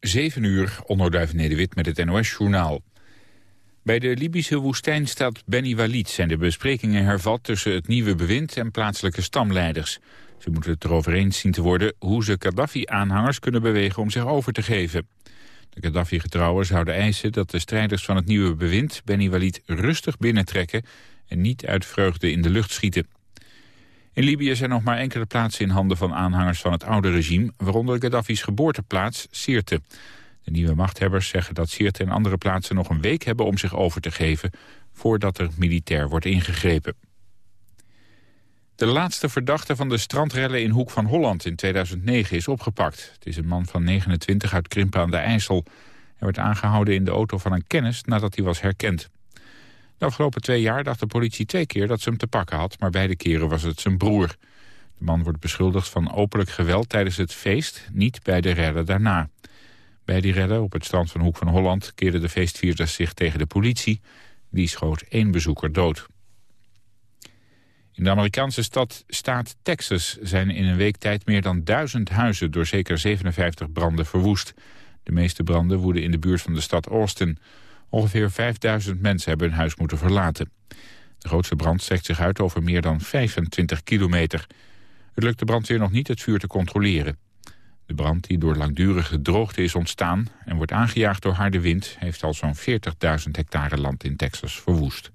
7 uur, onderduif Nederwit met het NOS-journaal. Bij de Libische woestijnstad Beni Walid zijn de besprekingen hervat tussen het nieuwe bewind en plaatselijke stamleiders. Ze moeten het erover eens zien te worden hoe ze Gaddafi-aanhangers kunnen bewegen om zich over te geven. De Gaddafi-getrouwen zouden eisen dat de strijders van het nieuwe bewind Beni Walid rustig binnentrekken en niet uit vreugde in de lucht schieten. In Libië zijn nog maar enkele plaatsen in handen van aanhangers van het oude regime, waaronder Gaddafi's geboorteplaats Sirte. De nieuwe machthebbers zeggen dat Sirte en andere plaatsen nog een week hebben om zich over te geven voordat er militair wordt ingegrepen. De laatste verdachte van de strandrellen in Hoek van Holland in 2009 is opgepakt. Het is een man van 29 uit Krimpen aan de IJssel. Hij werd aangehouden in de auto van een kennis nadat hij was herkend. De afgelopen twee jaar dacht de politie twee keer dat ze hem te pakken had... maar beide keren was het zijn broer. De man wordt beschuldigd van openlijk geweld tijdens het feest... niet bij de redden daarna. Bij die redden op het strand van Hoek van Holland... keerden de feestvierders zich tegen de politie. Die schoot één bezoeker dood. In de Amerikaanse stad staat Texas zijn in een week tijd meer dan duizend huizen door zeker 57 branden verwoest. De meeste branden woeden in de buurt van de stad Austin. Ongeveer 5000 mensen hebben hun huis moeten verlaten. De grootste brand strekt zich uit over meer dan 25 kilometer. Het lukt de brandweer nog niet het vuur te controleren. De brand die door langdurige droogte is ontstaan en wordt aangejaagd door harde wind... heeft al zo'n 40.000 hectare land in Texas verwoest.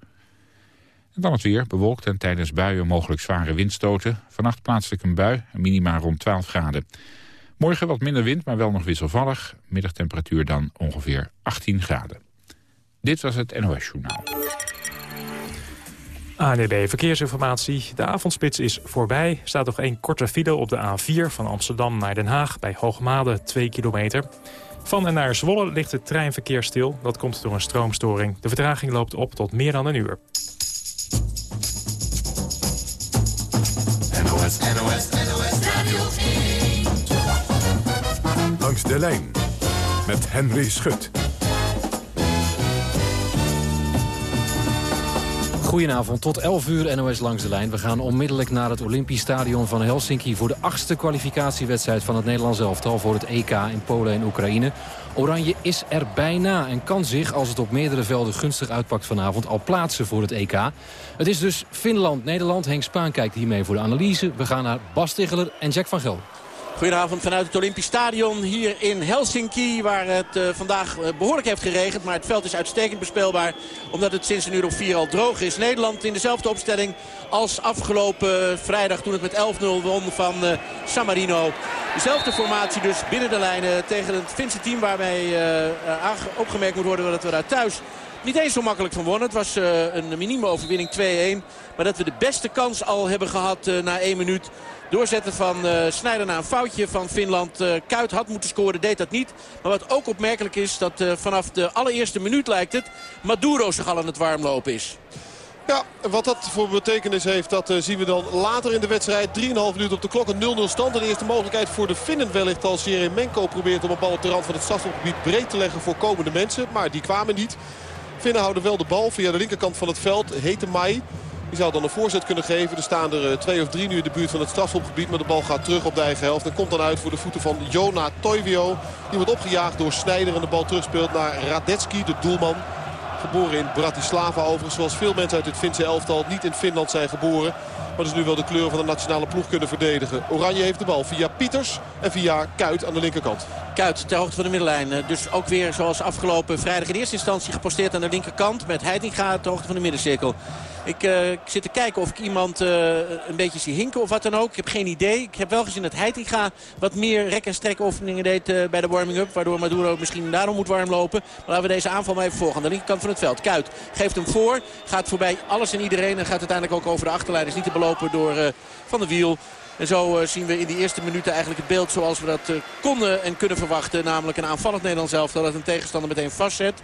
En dan het weer, bewolkt en tijdens buien mogelijk zware windstoten. Vannacht plaatselijk een bui, minima rond 12 graden. Morgen wat minder wind, maar wel nog wisselvallig. Middagtemperatuur dan ongeveer 18 graden. Dit was het NOS Journaal. ANB Verkeersinformatie. De avondspits is voorbij. Er staat nog één korte file op de A4 van Amsterdam naar Den Haag... bij Hoogmade, 2 kilometer. Van en naar Zwolle ligt het treinverkeer stil. Dat komt door een stroomstoring. De vertraging loopt op tot meer dan een uur. NOS, NOS, NOS Radio 1. Langs de lijn met Henry Schut. Goedenavond, tot 11 uur NOS langs de lijn. We gaan onmiddellijk naar het Olympisch Stadion van Helsinki... voor de achtste kwalificatiewedstrijd van het Nederlands elftal... voor het EK in Polen en Oekraïne. Oranje is er bijna en kan zich, als het op meerdere velden gunstig uitpakt vanavond... al plaatsen voor het EK. Het is dus Finland-Nederland. Henk Spaan kijkt hiermee voor de analyse. We gaan naar Bas Ticheler en Jack van Gelder. Goedenavond vanuit het Olympisch Stadion hier in Helsinki. Waar het uh, vandaag uh, behoorlijk heeft geregend. Maar het veld is uitstekend bespeelbaar. Omdat het sinds een uur of vier al droog is. Nederland in dezelfde opstelling als afgelopen vrijdag. Toen het met 11-0 won van uh, San Dezelfde formatie dus binnen de lijnen tegen het Finse team. Waarbij opgemerkt moet worden dat we daar thuis niet eens zo makkelijk van wonnen. Het was een minieme overwinning 2-1. Maar dat we de beste kans al hebben gehad na één minuut Doorzetten van uh, Snijder naar een foutje van Finland. Uh, Kuit had moeten scoren, deed dat niet. Maar wat ook opmerkelijk is, dat vanaf de allereerste minuut lijkt het... Maduro zich al aan het warmlopen is. Ja, wat dat voor betekenis heeft, dat zien we dan later in de wedstrijd. 3,5 minuten op de klok, een 0-0 stand. de eerste mogelijkheid voor de Finnen wellicht als Jeremenko probeert om een bal op de rand van het strafgebied breed te leggen voor komende mensen. Maar die kwamen niet. Finnen houden wel de bal via de linkerkant van het veld. Hete Mai. Die zou dan een voorzet kunnen geven. Er staan er eh, twee of drie nu in de buurt van het strafschopgebied. Maar de bal gaat terug op de eigen helft. En komt dan uit voor de voeten van Jona Toivio. Die wordt opgejaagd door Snijder. En de bal terugspeelt naar Radetski, de doelman. Geboren in Bratislava overigens. Zoals veel mensen uit het Finse elftal niet in Finland zijn geboren. Maar dus nu wel de kleuren van de nationale ploeg kunnen verdedigen. Oranje heeft de bal via Pieters en via Kuit aan de linkerkant. Kuit ter hoogte van de middenlijn. Eh, dus ook weer zoals afgelopen vrijdag in eerste instantie geposteerd aan de linkerkant. Met Heitinga ter hoogte van de middencirkel. Ik, uh, ik, zit te kijken of ik iemand uh, een beetje zie hinken of wat dan ook. Ik heb geen idee. Ik heb wel gezien dat Heitinga wat meer rek- en strekoefeningen deed uh, bij de warming-up. Waardoor Maduro misschien daarom moet warm lopen. Maar laten we deze aanval maar even volgen. Aan de linkerkant van het veld. Kuit geeft hem voor. Gaat voorbij alles en iedereen. En gaat uiteindelijk ook over de achterlijn. Is niet te belopen door Van de Wiel. En zo zien we in die eerste minuten eigenlijk het beeld zoals we dat konden en kunnen verwachten. Namelijk een aanvallend Nederlands elftal dat een tegenstander meteen vastzet.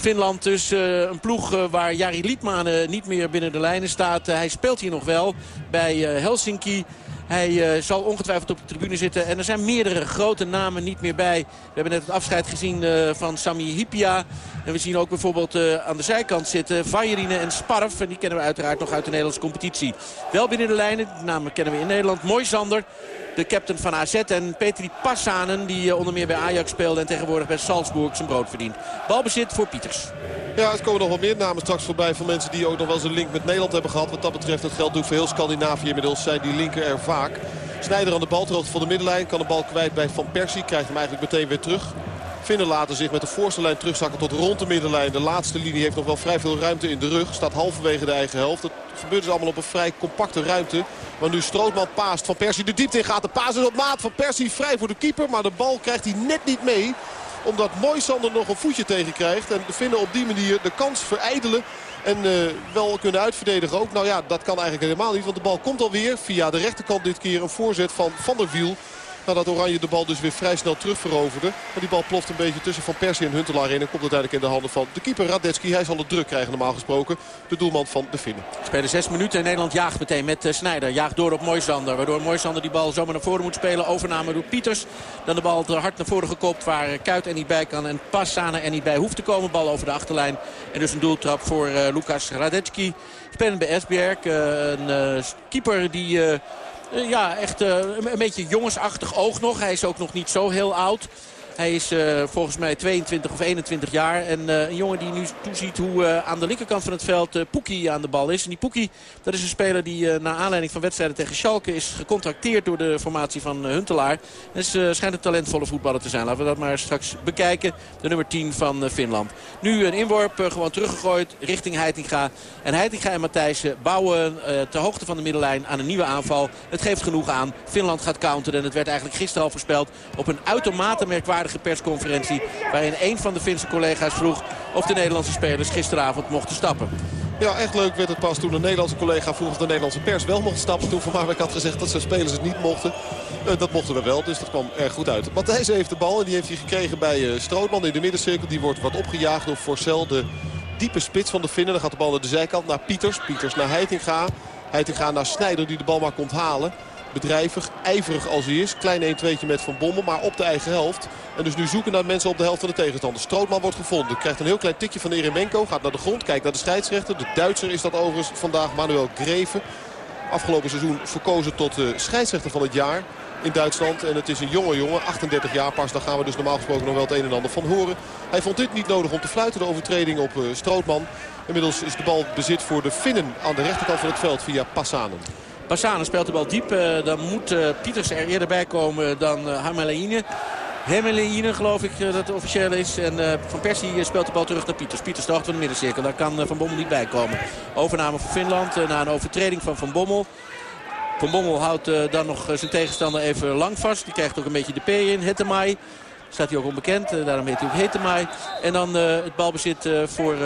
Finland dus uh, een ploeg waar Jari Liedmanen niet meer binnen de lijnen staat. hij speelt hier nog wel bij Helsinki. Hij zal ongetwijfeld op de tribune zitten. En er zijn meerdere grote namen niet meer bij. We hebben net het afscheid gezien van Sami Hipia. En we zien ook bijvoorbeeld aan de zijkant zitten Vajerine en Sparf. En die kennen we uiteraard nog uit de Nederlandse competitie. Wel binnen de lijnen, de namen kennen we in Nederland. Mooi Zander, de captain van AZ. En Petri Passanen, die onder meer bij Ajax speelde... en tegenwoordig bij Salzburg zijn brood verdient. Balbezit voor Pieters. Ja, het komen nog wat meer namen straks voorbij van mensen die ook nog wel eens een link met Nederland hebben gehad. Wat dat betreft, dat geldt ook voor heel Scandinavië inmiddels. Zijn die linker er vaak. Snijder aan de bal, ter van de middenlijn. Kan de bal kwijt bij Van Persie. Krijgt hem eigenlijk meteen weer terug. Vinden laten zich met de voorste lijn terugzakken tot rond de middenlijn. De laatste linie heeft nog wel vrij veel ruimte in de rug. Staat halverwege de eigen helft. Het gebeurt dus allemaal op een vrij compacte ruimte. Maar nu Strootman paast. Van Persie de diepte in gaat. De paas is op maat. Van Persie vrij voor de keeper. Maar de bal krijgt hij net niet mee omdat Moisander nog een voetje tegen krijgt. En vinden op die manier de kans verijdelen. En uh, wel kunnen uitverdedigen ook. Nou ja, dat kan eigenlijk helemaal niet. Want de bal komt alweer via de rechterkant dit keer een voorzet van Van der Wiel. Nadat Oranje de bal dus weer vrij snel terugveroverde. Maar die bal ploft een beetje tussen Van Persie en Huntelaar in. En komt uiteindelijk in de handen van de keeper Radetski. Hij zal het druk krijgen normaal gesproken. De doelman van de Finnen. Spelen zes minuten. Nederland jaagt meteen met uh, Snijder. Jaagt door op Moisander. Waardoor Moisander die bal zomaar naar voren moet spelen. Overname door Pieters. Dan de bal hard naar voren gekopt waar eh, Kuit er niet bij kan. En Passane er niet bij hoeft te komen. Bal over de achterlijn. En dus een doeltrap voor uh, Lucas Radetski. Spelend bij Esbjerg. een keeper die eh, ja, echt uh, een beetje jongensachtig oog nog. Hij is ook nog niet zo heel oud. Hij is uh, volgens mij 22 of 21 jaar. En uh, een jongen die nu toeziet hoe uh, aan de linkerkant van het veld Poekie aan de bal is. En die Poekie, dat is een speler die na aanleiding van wedstrijden tegen Schalke is gecontracteerd door de formatie van Huntelaar. En is, schijnt een talentvolle voetballer te zijn. Laten we dat maar straks bekijken. De nummer 10 van Finland. Nu een inworp gewoon teruggegooid richting Heitinga. En Heitinga en Matthijssen bouwen ter hoogte van de middenlijn aan een nieuwe aanval. Het geeft genoeg aan. Finland gaat counteren. En het werd eigenlijk gisteren al voorspeld op een uitermate merkwaardig persconferentie. Waarin een van de Finse collega's vroeg of de Nederlandse spelers gisteravond mochten stappen. Ja, echt leuk werd het pas toen een Nederlandse collega vroeg of de Nederlandse pers wel mocht stappen. Toen Van Marwijk had gezegd dat zijn spelers het niet mochten. Uh, dat mochten we wel, dus dat kwam erg goed uit. Matthijs heeft de bal en die heeft hij gekregen bij uh, Strootman in de middencirkel. Die wordt wat opgejaagd door Forcel, de diepe spits van de Finnen. Dan gaat de bal naar de zijkant, naar Pieters. Pieters naar Heitinga. Heitinga naar Snijder die de bal maar komt halen bedrijvig, ijverig als hij is. Klein 1-2'tje met Van Bommel, maar op de eigen helft. En dus nu zoeken naar mensen op de helft van de tegenstander. Strootman wordt gevonden. Krijgt een heel klein tikje van Eremenko. Gaat naar de grond. Kijkt naar de scheidsrechter. De Duitser is dat overigens vandaag. Manuel Greven. Afgelopen seizoen verkozen tot de scheidsrechter van het jaar in Duitsland. En het is een jonge jongen, 38 jaar pas. Daar gaan we dus normaal gesproken nog wel het een en ander van horen. Hij vond dit niet nodig om te fluiten. De overtreding op uh, Strootman. Inmiddels is de bal bezit voor de Finnen aan de rechterkant van het veld via Passanen. Passanen speelt de bal diep. Uh, dan moet uh, Pieters er eerder bij komen dan uh, Hamelaine. Hemeleine geloof ik dat het officieel is. En Van Persie speelt de bal terug naar Pieters. Pieters de van de middencirkel. Daar kan Van Bommel niet bij komen. Overname voor Finland na een overtreding van Van Bommel. Van Bommel houdt dan nog zijn tegenstander even lang vast. Die krijgt ook een beetje de P in. Hettemai. Staat hij ook onbekend. daarom heet hij ook Hettemai. En dan het balbezit voor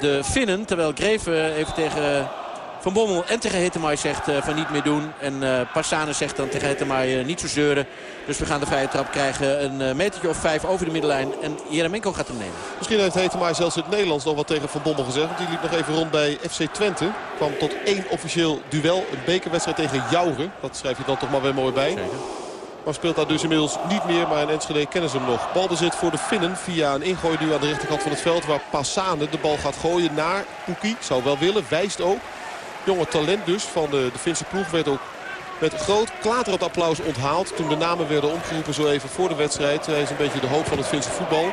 de Finnen. Terwijl Greven even tegen van Bommel en tegen Hetemaai zegt uh, van niet meer doen. En uh, Passane zegt dan tegen Hetemaai uh, niet zo zeuren. Dus we gaan de vrije trap krijgen. Een metertje of vijf over de middenlijn. En Jeremenko gaat hem nemen. Misschien heeft Hetemaai zelfs in het Nederlands nog wat tegen Van Bommel gezegd. Want die liep nog even rond bij FC Twente. Kwam tot één officieel duel. Een bekerwedstrijd tegen Jouren. Dat schrijf je dan toch maar weer mooi bij. Zeker. Maar speelt daar dus inmiddels niet meer. Maar in Enschede kennen ze hem nog. Balbezit voor de Finnen via een ingooi nu aan de rechterkant van het veld. Waar Passane de bal gaat gooien naar Poekie. Zou wel willen. Wijst ook jonge talent dus van de, de Finse ploeg werd ook met groot klaterend applaus onthaald. Toen de namen werden omgeroepen zo even voor de wedstrijd. Hij is een beetje de hoop van het Finse voetbal.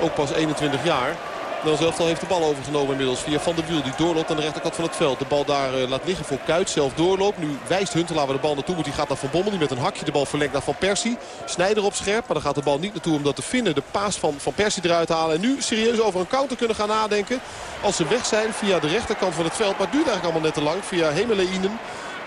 Ook pas 21 jaar. Nederlands elftal heeft de bal overgenomen inmiddels via Van der Wiel. Die doorloopt aan de rechterkant van het veld. De bal daar uh, laat liggen voor Kuit. Zelf doorloopt. Nu wijst Huntelaar waar de bal naartoe moet. Die gaat naar Van Bommel. Die met een hakje de bal verlengt naar Van Persie. Snijder op scherp. Maar dan gaat de bal niet naartoe omdat de Finnen de paas van Van Persie eruit halen. En nu serieus over een counter kunnen gaan nadenken. Als ze weg zijn via de rechterkant van het veld. Maar het duurt eigenlijk allemaal net te lang. Via Hemeleinen.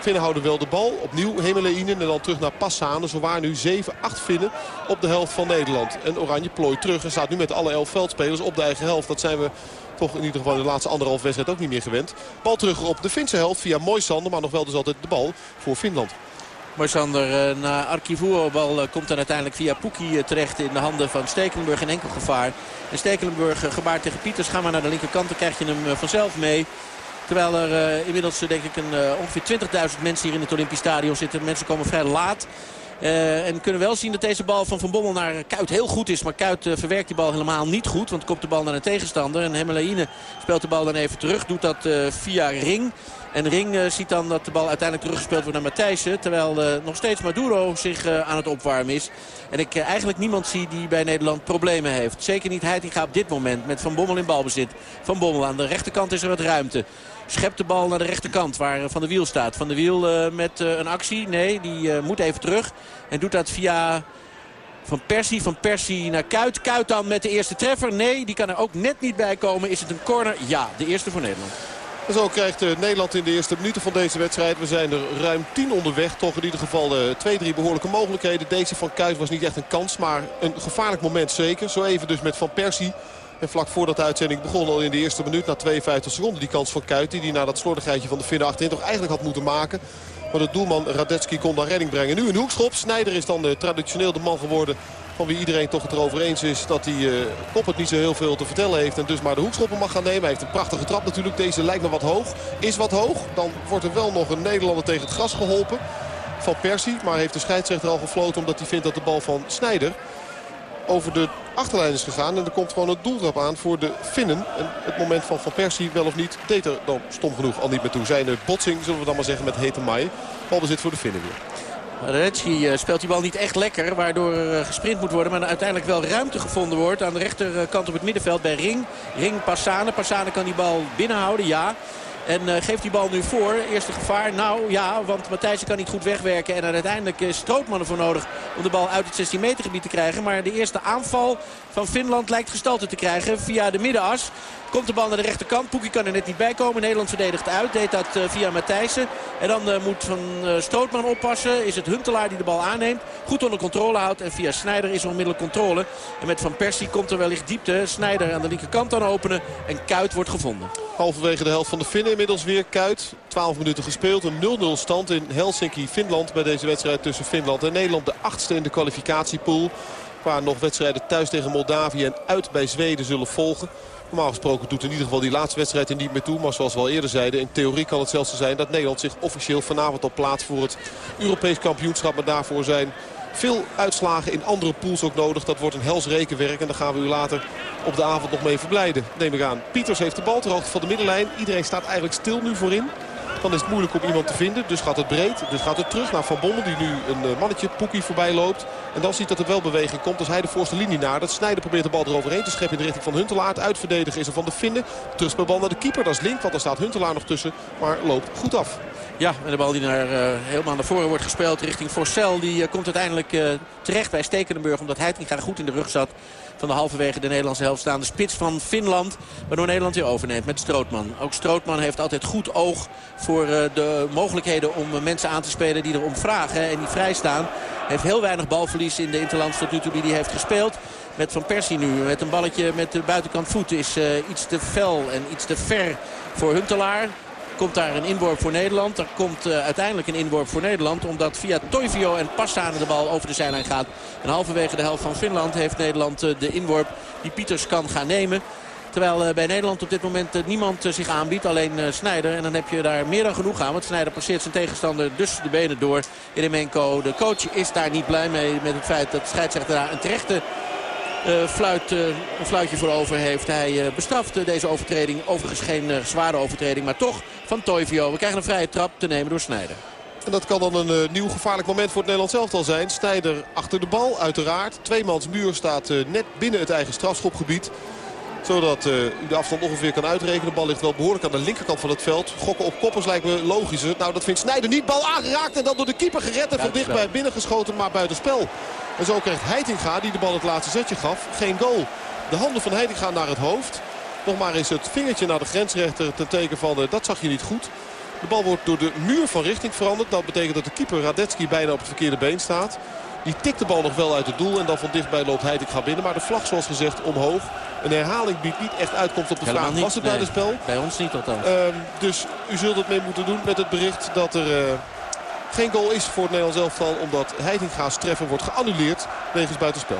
Finnen houden wel de bal. Opnieuw Hemeleinen en dan terug naar Passane. Zo waren nu 7, 8 Finnen op de helft van Nederland. En Oranje plooit terug en staat nu met alle 11 veldspelers op de eigen helft. Dat zijn we toch in ieder geval de laatste anderhalf wedstrijd ook niet meer gewend. Bal terug op de Finse helft via Moisander. Maar nog wel dus altijd de bal voor Finland. Moisander uh, naar Arkivoer. Bal uh, komt dan uiteindelijk via Poekie uh, terecht in de handen van Stekelenburg in enkel gevaar. En Stekelenburg gebaard tegen Pieters. Ga maar naar de linkerkant, dan krijg je hem vanzelf mee. Terwijl er inmiddels denk ik een, ongeveer 20.000 mensen hier in het Olympisch Stadion zitten. Mensen komen vrij laat. En kunnen wel zien dat deze bal van Van Bommel naar Kuit heel goed is. Maar Kuit verwerkt die bal helemaal niet goed. Want komt de bal naar een tegenstander. En Hemmelaine speelt de bal dan even terug. Doet dat via Ring. En Ring ziet dan dat de bal uiteindelijk teruggespeeld wordt naar Matthijssen. Terwijl nog steeds Maduro zich aan het opwarmen is. En ik eigenlijk niemand zie die bij Nederland problemen heeft. Zeker niet Heitinga op dit moment met Van Bommel in balbezit. Van Bommel aan de rechterkant is er wat ruimte. Schept de bal naar de rechterkant waar Van de Wiel staat. Van de Wiel uh, met uh, een actie. Nee, die moet even terug. En doet dat via Van Persie. Van Persie naar Kuit. Kuit dan met de eerste treffer. Nee, die kan er ook net niet bij komen. Is het een corner? Ja, de eerste voor Nederland. Zo krijgt Nederland in de eerste minuten van deze wedstrijd. We zijn er ruim tien onderweg. Toch in ieder geval twee, drie behoorlijke mogelijkheden. Deze van Kuit was niet echt een kans, maar een gevaarlijk moment zeker. Zo even dus met Van Persie. En vlak voordat de uitzending begon al in de eerste minuut na 52 seconden die kans van Kuit. Die na dat slordigheidje van de Finnen achterin toch eigenlijk had moeten maken. Maar de doelman Radetski kon daar redding brengen. Nu een hoekschop. Snijder is dan de, traditioneel de man geworden van wie iedereen toch het erover eens is dat hij uh, op het niet zo heel veel te vertellen heeft. En dus maar de hoekschoppen mag gaan nemen. Hij heeft een prachtige trap natuurlijk. Deze lijkt me wat hoog. Is wat hoog. Dan wordt er wel nog een Nederlander tegen het gras geholpen. Van Persie. Maar heeft de scheidsrechter al gefloten omdat hij vindt dat de bal van Snijder over de achterlijn is gegaan. En er komt gewoon een doeltrap aan voor de Finnen. En het moment van Van Persie wel of niet deed er dan stom genoeg al niet meer toe. Zijn botsing, zullen we dan maar zeggen, met Hete Mai. Balbezit voor de Finnen weer. Redski eh, speelt die bal niet echt lekker. Waardoor er eh, gesprint moet worden. Maar uiteindelijk wel ruimte gevonden wordt. Aan de rechterkant op het middenveld bij Ring. Ring Passane. Passane kan die bal binnenhouden. Ja. En uh, geeft die bal nu voor. Eerste gevaar. Nou ja, want Matthijssen kan niet goed wegwerken. En uiteindelijk is Strootman ervoor nodig om de bal uit het 16 meter gebied te krijgen. Maar de eerste aanval van Finland lijkt gestalte te krijgen via de middenas. Komt de bal naar de rechterkant. Poekie kan er net niet bij komen. Nederland verdedigt uit. Deed dat uh, via Matthijssen. En dan uh, moet Van uh, Strootman oppassen. Is het Huntelaar die de bal aanneemt. Goed onder controle houdt. En via Snijder is er onmiddellijk controle. En met Van Persie komt er wellicht diepte. Snijder aan de linkerkant dan openen. En Kuit wordt gevonden. Halverwege de helft van de Finnen inmiddels weer Kuit. 12 minuten gespeeld. Een 0-0 stand in Helsinki, Finland. Bij deze wedstrijd tussen Finland en Nederland. De achtste in de kwalificatiepool. Waar nog wedstrijden thuis tegen Moldavië en uit bij Zweden zullen volgen. Normaal gesproken doet in ieder geval die laatste wedstrijd er niet meer toe. Maar zoals we al eerder zeiden, in theorie kan het zelfs zo zijn dat Nederland zich officieel vanavond al plaatst voor het Europees kampioenschap. Maar daarvoor zijn veel uitslagen in andere pools ook nodig. Dat wordt een hels rekenwerk en daar gaan we u later op de avond nog mee verblijden. Neem ik aan. Pieters heeft de bal ter hoogte van de middenlijn. Iedereen staat eigenlijk stil nu voorin. Dan is het moeilijk om iemand te vinden. Dus gaat het breed. Dus gaat het terug naar Van Bommel. Die nu een eh, mannetje, Poekie, voorbij loopt. En dan ziet dat er wel beweging komt. Als hij de voorste linie naar. Dat Snijder probeert de bal eroverheen te scheppen in de richting van Huntelaar. Uitverdedigen is er van de Vinden. Terugspelbal naar de keeper. Dat is link. Want daar staat Huntelaar nog tussen. Maar loopt goed af. Ja, en de bal die naar, uh, helemaal naar voren wordt gespeeld richting Forcel. Die uh, komt uiteindelijk terecht bij Stekenenburg. Omdat hij graag goed in de rug zat van de halverwege de Nederlandse helft staande spits van Finland. Waardoor Nederland weer overneemt met Strootman. Ook Strootman heeft altijd goed oog voor de mogelijkheden om mensen aan te spelen die erom vragen. En die vrij staan. Heeft heel weinig balverlies in de interlands tot nu toe die hij heeft gespeeld. Met Van Persie nu. Met een balletje met de buitenkant voet is iets te fel en iets te ver voor Huntelaar. Komt daar een inworp voor Nederland. Er komt uh, uiteindelijk een inworp voor Nederland. Omdat via Toivio en Passane de bal over de zijlijn gaat. En halverwege de helft van Finland heeft Nederland uh, de inworp die Pieters kan gaan nemen. Terwijl uh, bij Nederland op dit moment niemand zich aanbiedt. Alleen Snijder. En dan heb je daar meer dan genoeg aan. Want Snijder passeert zijn tegenstander dus de benen door. Eremenko, de coach, is daar niet blij mee met het feit dat scheidsrechter daar een terechte fluit, uh, een fluitje voor over heeft. Hij uh, bestraft deze overtreding. Overigens geen zware overtreding, maar toch van Toivio. We krijgen een vrije trap te nemen door Snijder. En dat kan dan een nieuw gevaarlijk moment voor het Nederlands elftal zijn. Snijder achter de bal, uiteraard. Tweemans muur staat net binnen het eigen strafschopgebied zodat uh, u de afstand ongeveer kan uitrekenen. De bal ligt wel behoorlijk aan de linkerkant van het veld. Gokken op koppers lijkt me logischer. Nou, dat vindt Snijder niet. Bal aangeraakt en dan door de keeper gered. En van dichtbij binnengeschoten, maar buitenspel. En zo krijgt Heitinga, die de bal het laatste zetje gaf, geen goal. De handen van Heitinga naar het hoofd. Nog maar eens het vingertje naar de grensrechter ten teken van uh, dat zag je niet goed. De bal wordt door de muur van richting veranderd. Dat betekent dat de keeper Radetski bijna op het verkeerde been staat. Die tikt de bal nog wel uit het doel. En dan van dichtbij loopt Heitinga binnen. Maar de vlag zoals gezegd omhoog. Een herhaling biedt niet echt uitkomst op de vraag. Niet, Was het nee, spel? Bij ons niet althans. Um, dus u zult het mee moeten doen met het bericht dat er... Uh, geen goal is voor het Nederlands elftal. Omdat Heitinga's treffer wordt geannuleerd wegens buitenspel.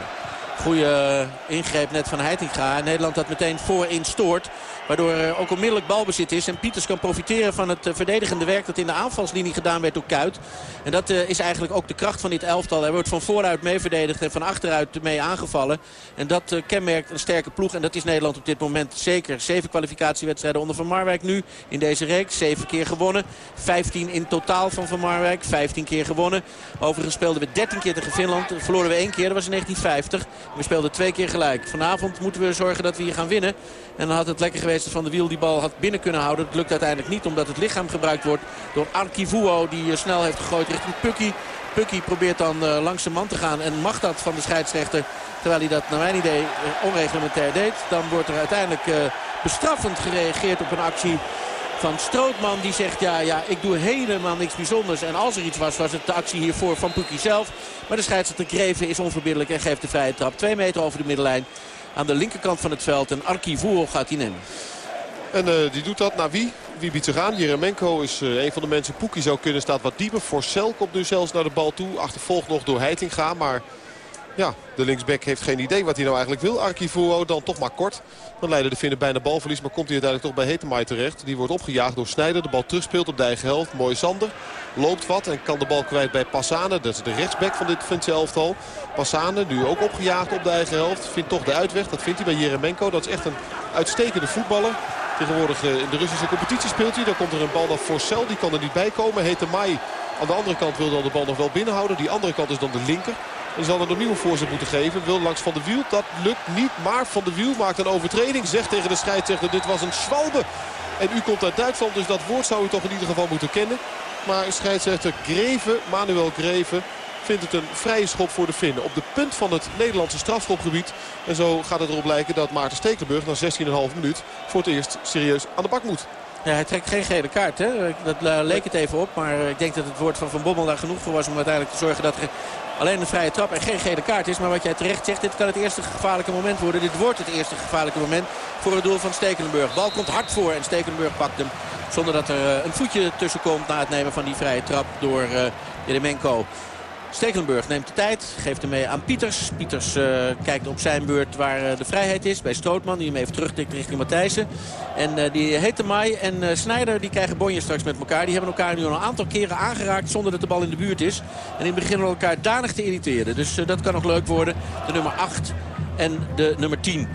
Goede ingreep net van Heitinga. Nederland dat meteen voorin stoort. Waardoor er ook onmiddellijk balbezit is. En Pieters kan profiteren van het verdedigende werk dat in de aanvalslinie gedaan werd door Kuit. En dat is eigenlijk ook de kracht van dit elftal. Hij wordt van vooruit mee verdedigd en van achteruit mee aangevallen. En dat kenmerkt een sterke ploeg. En dat is Nederland op dit moment zeker. Zeven kwalificatiewedstrijden onder Van Marwijk nu in deze reeks. Zeven keer gewonnen. 15 in totaal van Van Marwijk. 15 keer gewonnen. Overigens speelden we 13 keer tegen Finland. Verloren we één keer. Dat was in 1950. We speelden twee keer gelijk. Vanavond moeten we zorgen dat we hier gaan winnen. En dan had het lekker geweest Van de Wiel die bal had binnen kunnen houden. Dat lukt uiteindelijk niet omdat het lichaam gebruikt wordt door Arkivuo. Die eh, snel heeft gegooid richting Pukki. Pukki probeert dan uh, langs de man te gaan en mag dat van de scheidsrechter. Terwijl hij dat naar mijn idee uh, onreglementair deed. Dan wordt er uiteindelijk uh, bestraffend gereageerd op een actie van Strootman. Die zegt ja, ja, ik doe helemaal niks bijzonders. En als er iets was, was het de actie hiervoor van Pukki zelf. Maar de scheidsrechter Greven is onverbiddelijk en geeft de vrije trap. Twee meter over de middenlijn aan de linkerkant van het veld. En Arkivoer gaat hij nemen. En uh, die doet dat naar wie? Wie biedt zich aan? Jeremenko is uh, een van de mensen. Poekie zou kunnen, staat wat dieper. Forcel komt nu zelfs naar de bal toe. Achtervolgd nog door Heitinga. Maar ja, de linksback heeft geen idee wat hij nou eigenlijk wil. Arkivoero dan toch maar kort. Dan leiden de Finnen bijna balverlies. Maar komt hij uiteindelijk toch bij Hetemai terecht. Die wordt opgejaagd door Snijder. De bal terugspeelt op de eigen helft. Mooi Sander. Loopt wat en kan de bal kwijt bij Passane. Dat is de rechtsback van dit Finse elftal. Passane nu ook opgejaagd op de eigen helft. Vindt toch de uitweg. Dat vindt hij bij Jeremenko. Dat is echt een uitstekende voetballer. Tegenwoordig in de Russische competitie speelt hij. Dan komt er een bal naar Forcel. Die kan er niet bij komen. Hetemai aan de andere kant wil dan de bal nog wel binnenhouden. Die andere kant is dan de linker. Die zal er opnieuw een voorzet moeten geven. Wil langs Van de Wiel. Dat lukt niet. Maar Van de Wiel maakt een overtreding. Zegt tegen de scheidsrechter dit was een schwalbe. En u komt uit Duitsland. Dus dat woord zou u toch in ieder geval moeten kennen. Maar scheidsrechter Greven, Manuel Greven, vindt het een vrije schop voor de Finnen. Op de punt van het Nederlandse strafschopgebied. En zo gaat het erop lijken dat Maarten Stekelenburg na 16,5 minuut voor het eerst serieus aan de bak moet. Ja, hij trekt geen gele kaart. Hè? Dat leek het even op. Maar ik denk dat het woord van Van Bommel daar genoeg voor was om uiteindelijk te zorgen dat er alleen een vrije trap en geen gele kaart is. Maar wat jij terecht zegt, dit kan het eerste gevaarlijke moment worden. Dit wordt het eerste gevaarlijke moment voor het doel van Stekelenburg. Bal komt hard voor en Stekelenburg pakt hem. Zonder dat er een voetje tussen komt na het nemen van die vrije trap door uh, Jeremenko. Stekelenburg neemt de tijd, geeft hem mee aan Pieters. Pieters uh, kijkt op zijn beurt waar uh, de vrijheid is bij Strootman. Die hem even terugtikt richting Matthijssen. En uh, die Hetemai en Snijder die krijgen bonje straks met elkaar. Die hebben elkaar nu al een aantal keren aangeraakt zonder dat de bal in de buurt is. En die beginnen elkaar danig te irriteren. Dus dat kan nog leuk worden. De nummer 8 en de nummer 10.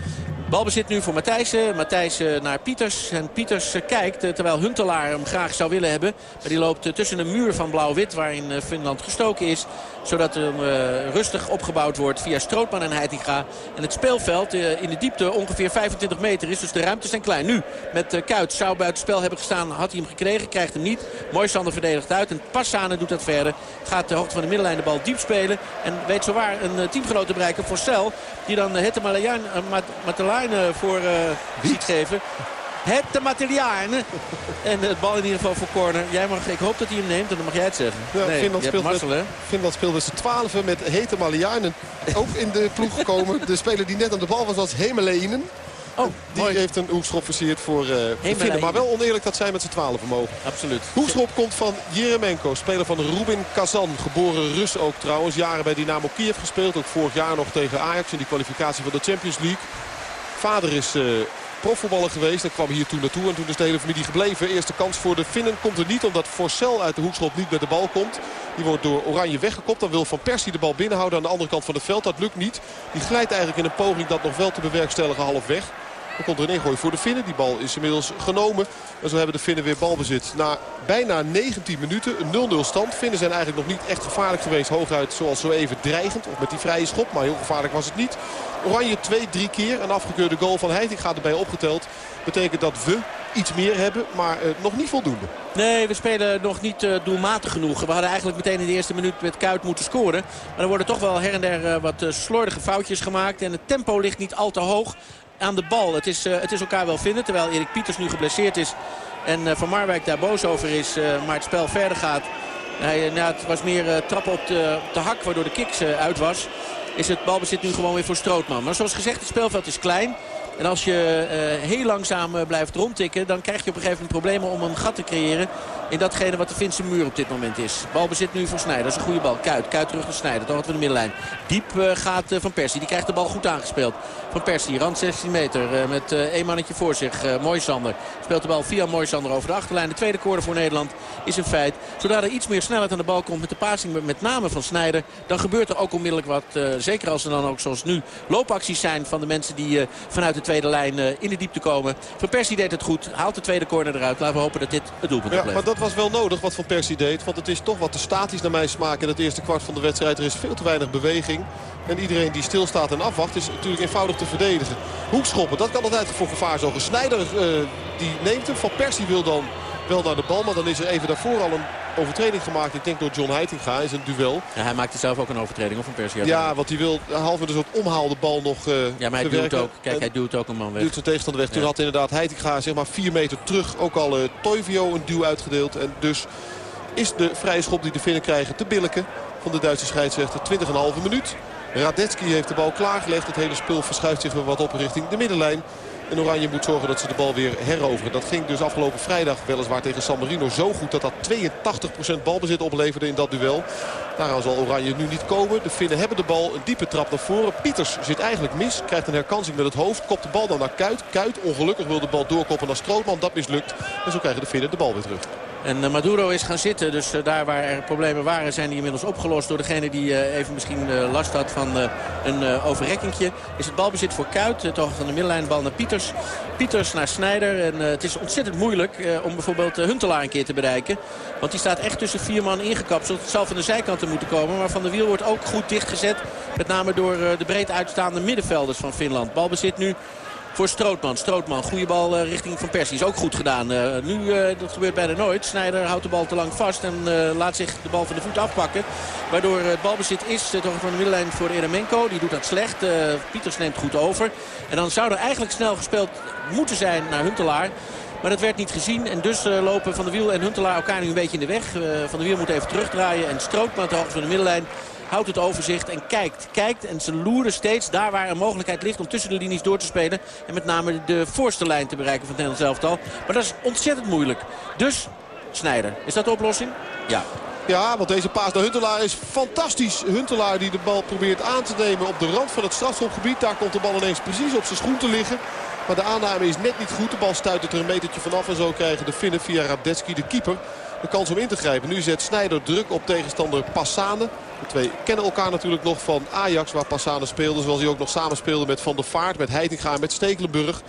Balbezit nu voor Matthijssen. Matthijssen naar Pieters. En Pieters kijkt terwijl Huntelaar hem graag zou willen hebben. Maar die loopt tussen een muur van blauw-wit waarin Finland gestoken is. Zodat er uh, rustig opgebouwd wordt via Strootman en Heitinga. En het speelveld uh, in de diepte ongeveer 25 meter is. Dus de ruimtes zijn klein. Nu met uh, Kuit zou buiten spel hebben gestaan. Had hij hem gekregen. Krijgt hem niet. Mooi Sander verdedigt uit. En Passane doet dat verder. Gaat de hoogte van de middenlijn de bal diep spelen. En weet zowaar een teamgenoot te bereiken voor Cel. Die dan Hette Matelijne voor ziet geven. Het de Matiliane. En het bal in ieder geval voor corner. Jij mag, ik hoop dat hij hem neemt en dan mag jij het zeggen. Ja, nee, Finland, speelt mazzel, met, Finland speelde ze twaalf met Hete Maliainen. Ook in de ploeg gekomen. De speler die net aan de bal was was Hemeleinen. Oh, die mooi. heeft een hoekschop versierd voor uh, Finnen. Maar wel oneerlijk dat zij met z'n twaalf mogen. Absoluut. Hoekschop komt van Jeremenko. Speler van Rubin Kazan. Geboren Rus ook trouwens. Jaren bij Dynamo Kiev gespeeld. Ook vorig jaar nog tegen Ajax in die kwalificatie van de Champions League. Vader is... Uh, profvoetballer geweest. En kwam hier toen naartoe en toen is de hele familie gebleven. Eerste kans voor de Finnen komt er niet omdat Forcel uit de hoekschop niet met de bal komt. Die wordt door Oranje weggekopt. Dan wil Van Persie de bal binnenhouden aan de andere kant van het veld. Dat lukt niet. Die glijdt eigenlijk in een poging dat nog wel te bewerkstelligen halfweg. Dan komt er een ingooi voor de Finnen. Die bal is inmiddels genomen. En zo hebben de Finnen weer balbezit. Na bijna 19 minuten een 0-0 stand. Finnen zijn eigenlijk nog niet echt gevaarlijk geweest. Hooguit zoals zo even dreigend. Of met die vrije schop. Maar heel gevaarlijk was het niet. Oranje twee, drie keer. Een afgekeurde goal van Heiting gaat erbij opgeteld. Betekent dat we iets meer hebben, maar uh, nog niet voldoende. Nee, we spelen nog niet uh, doelmatig genoeg. We hadden eigenlijk meteen in de eerste minuut met Kuit moeten scoren. Maar er worden toch wel her en der uh, wat slordige foutjes gemaakt. En het tempo ligt niet al te hoog aan de bal. Het is, het is elkaar wel vinden, terwijl Erik Pieters nu geblesseerd is. En Van Marwijk daar boos over is, maar het spel verder gaat. Hij, het was meer trappen op de, op de hak, waardoor de kicks uit was is het balbezit nu gewoon weer voor Strootman. Maar zoals gezegd, het speelveld is klein. En als je uh, heel langzaam uh, blijft rondtikken... dan krijg je op een gegeven moment problemen om een gat te creëren... in datgene wat de Finse muur op dit moment is. Balbezit nu voor Snijder. Dat is een goede bal. Kuit. Kuit terug naar Snijder. Dan we de middenlijn. Diep uh, gaat Van Persie. Die krijgt de bal goed aangespeeld. Van Persie. Rand 16 meter. met één mannetje voor zich. Uh, Moisander. Speelt de bal via Moisander over de achterlijn. De tweede quarter voor Nederland is een feit. Zodra er iets meer snelheid aan de bal komt met de passing met name van Snijder. Dan gebeurt er ook onmiddellijk wat. zeker als er dan ook zoals nu loopacties zijn van de mensen die vanuit de tweede lijn in de diepte komen. Van Persie deed het goed. Haalt de tweede corner eruit. Laten we hopen dat dit het doelpunt ja, was wel nodig wat Van Persie deed. Want het is toch wat te statisch naar mijn smaak in het eerste kwart van de wedstrijd. Er is veel te weinig beweging. En iedereen die stilstaat en afwacht is natuurlijk eenvoudig te verdedigen. Hoekschoppen, dat kan altijd voor gevaar zorgen. Snijder uh, die neemt hem. Van Persie wil dan wel naar de bal. Maar dan is er even daarvoor al een overtreding gemaakt. Ik denk door John Heitinga is een duel. Ja, hij maakte zelf ook een overtreding of een Persie. Ja, want hij wil halve een soort omhaal de bal nog uh, Ja, maar hij duwt ook. Kijk, hij duwt ook een man weg. Duwt zijn tegenstander weg. Toen had inderdaad Heitinga zeg maar vier meter terug ook al uh, Toivio een duw uitgedeeld. En dus is de vrije schop die de Finnen krijgen te billijken van de Duitse scheidsrechter. 20,5 minuut. Radetski heeft de bal klaargelegd. Het hele spul verschuift zich weer wat op richting de middenlijn. En Oranje moet zorgen dat ze de bal weer heroveren. Dat ging dus afgelopen vrijdag weliswaar tegen San Marino zo goed... dat dat 82% balbezit opleverde in dat duel. Daaraan zal Oranje nu niet komen. De Finnen hebben de bal. Een diepe trap naar voren. Pieters zit eigenlijk mis. Krijgt een herkansing met het hoofd. Kopt de bal dan naar Kuit. Kuit ongelukkig wil de bal doorkoppen naar Strootman. Dat mislukt. En zo krijgen de Finnen de bal weer terug. En eh, Maduro is gaan zitten. Dus eh, daar waar er problemen waren zijn die inmiddels opgelost. Door degene die eh, even misschien last had van een overrekkingje. Is het balbezit voor Kuit. Toch van de middenlijn bal naar Pieters. Pieters naar Snijder. En het is ontzettend moeilijk om bijvoorbeeld Huntelaar een keer te bereiken. Want die staat echt tussen vier man ingekapseld. Het zal van de zijkanten moeten komen. Maar Van de Wiel wordt ook goed dichtgezet. Met name door de breed uitstaande middenvelders van Finland. Balbezit nu voor Strootman. Strootman, goede bal uh, richting Van Persie. Is ook goed gedaan. Uh, nu, uh, dat gebeurt bijna nooit. Snijder houdt de bal te lang vast en laat zich de bal van de voet afpakken. Waardoor het balbezit is toch van de middenlijn voor Eremenko. Die doet dat slecht. Pieters neemt goed over. En dan zou er eigenlijk snel gespeeld moeten zijn naar Huntelaar. Maar dat werd niet gezien. En dus lopen Van der Wiel en Huntelaar elkaar nu een beetje in de weg. van der Wiel moet even terugdraaien. En Strootman hoogte van de middenlijn houdt het overzicht en kijkt. Kijkt en ze loeren steeds daar waar een mogelijkheid ligt om tussen de linies door te spelen. En met name de voorste lijn te bereiken van het Nederlands elftal. Maar dat is ontzettend moeilijk. Dus Snijder. Is dat de oplossing? Ja. Ja, want deze paas naar Huntelaar is fantastisch. Huntelaar die de bal probeert aan te nemen op de rand van het strafschopgebied. Daar komt de bal ineens precies op zijn schoen te liggen. Maar de aanname is net niet goed. De bal stuit er een metertje vanaf. En zo krijgen de Finnen via Radetski, de keeper, de kans om in te grijpen. Nu zet Snijder druk op tegenstander Passane. De twee kennen elkaar natuurlijk nog van Ajax waar Passane speelde. Zoals hij ook nog samen speelde met Van der Vaart, met Heitinga en met Stekelenburg.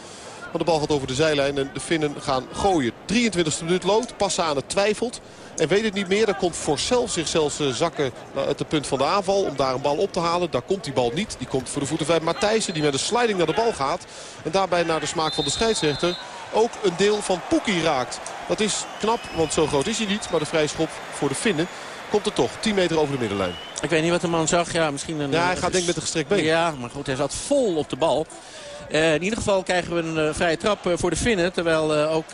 Maar de bal gaat over de zijlijn en de Finnen gaan gooien. 23e minuut loopt. Passane twijfelt. En weet het niet meer. Dan komt Forcel zich zelfs eh, zakken naar het punt van de aanval. Om daar een bal op te halen. Daar komt die bal niet. Die komt voor de voeten van Matthijssen. Die met een sliding naar de bal gaat. En daarbij naar de smaak van de scheidsrechter ook een deel van Poekie raakt. Dat is knap, want zo groot is hij niet. Maar de vrije schop voor de Finnen komt er toch. 10 meter over de middenlijn. Ik weet niet wat de man zag. Ja, misschien een, ja hij gaat denk ik met een gestrekt been. Ja, maar goed, hij zat vol op de bal. Uh, in ieder geval krijgen we een uh, vrije trap uh, voor de Finnen. Terwijl ook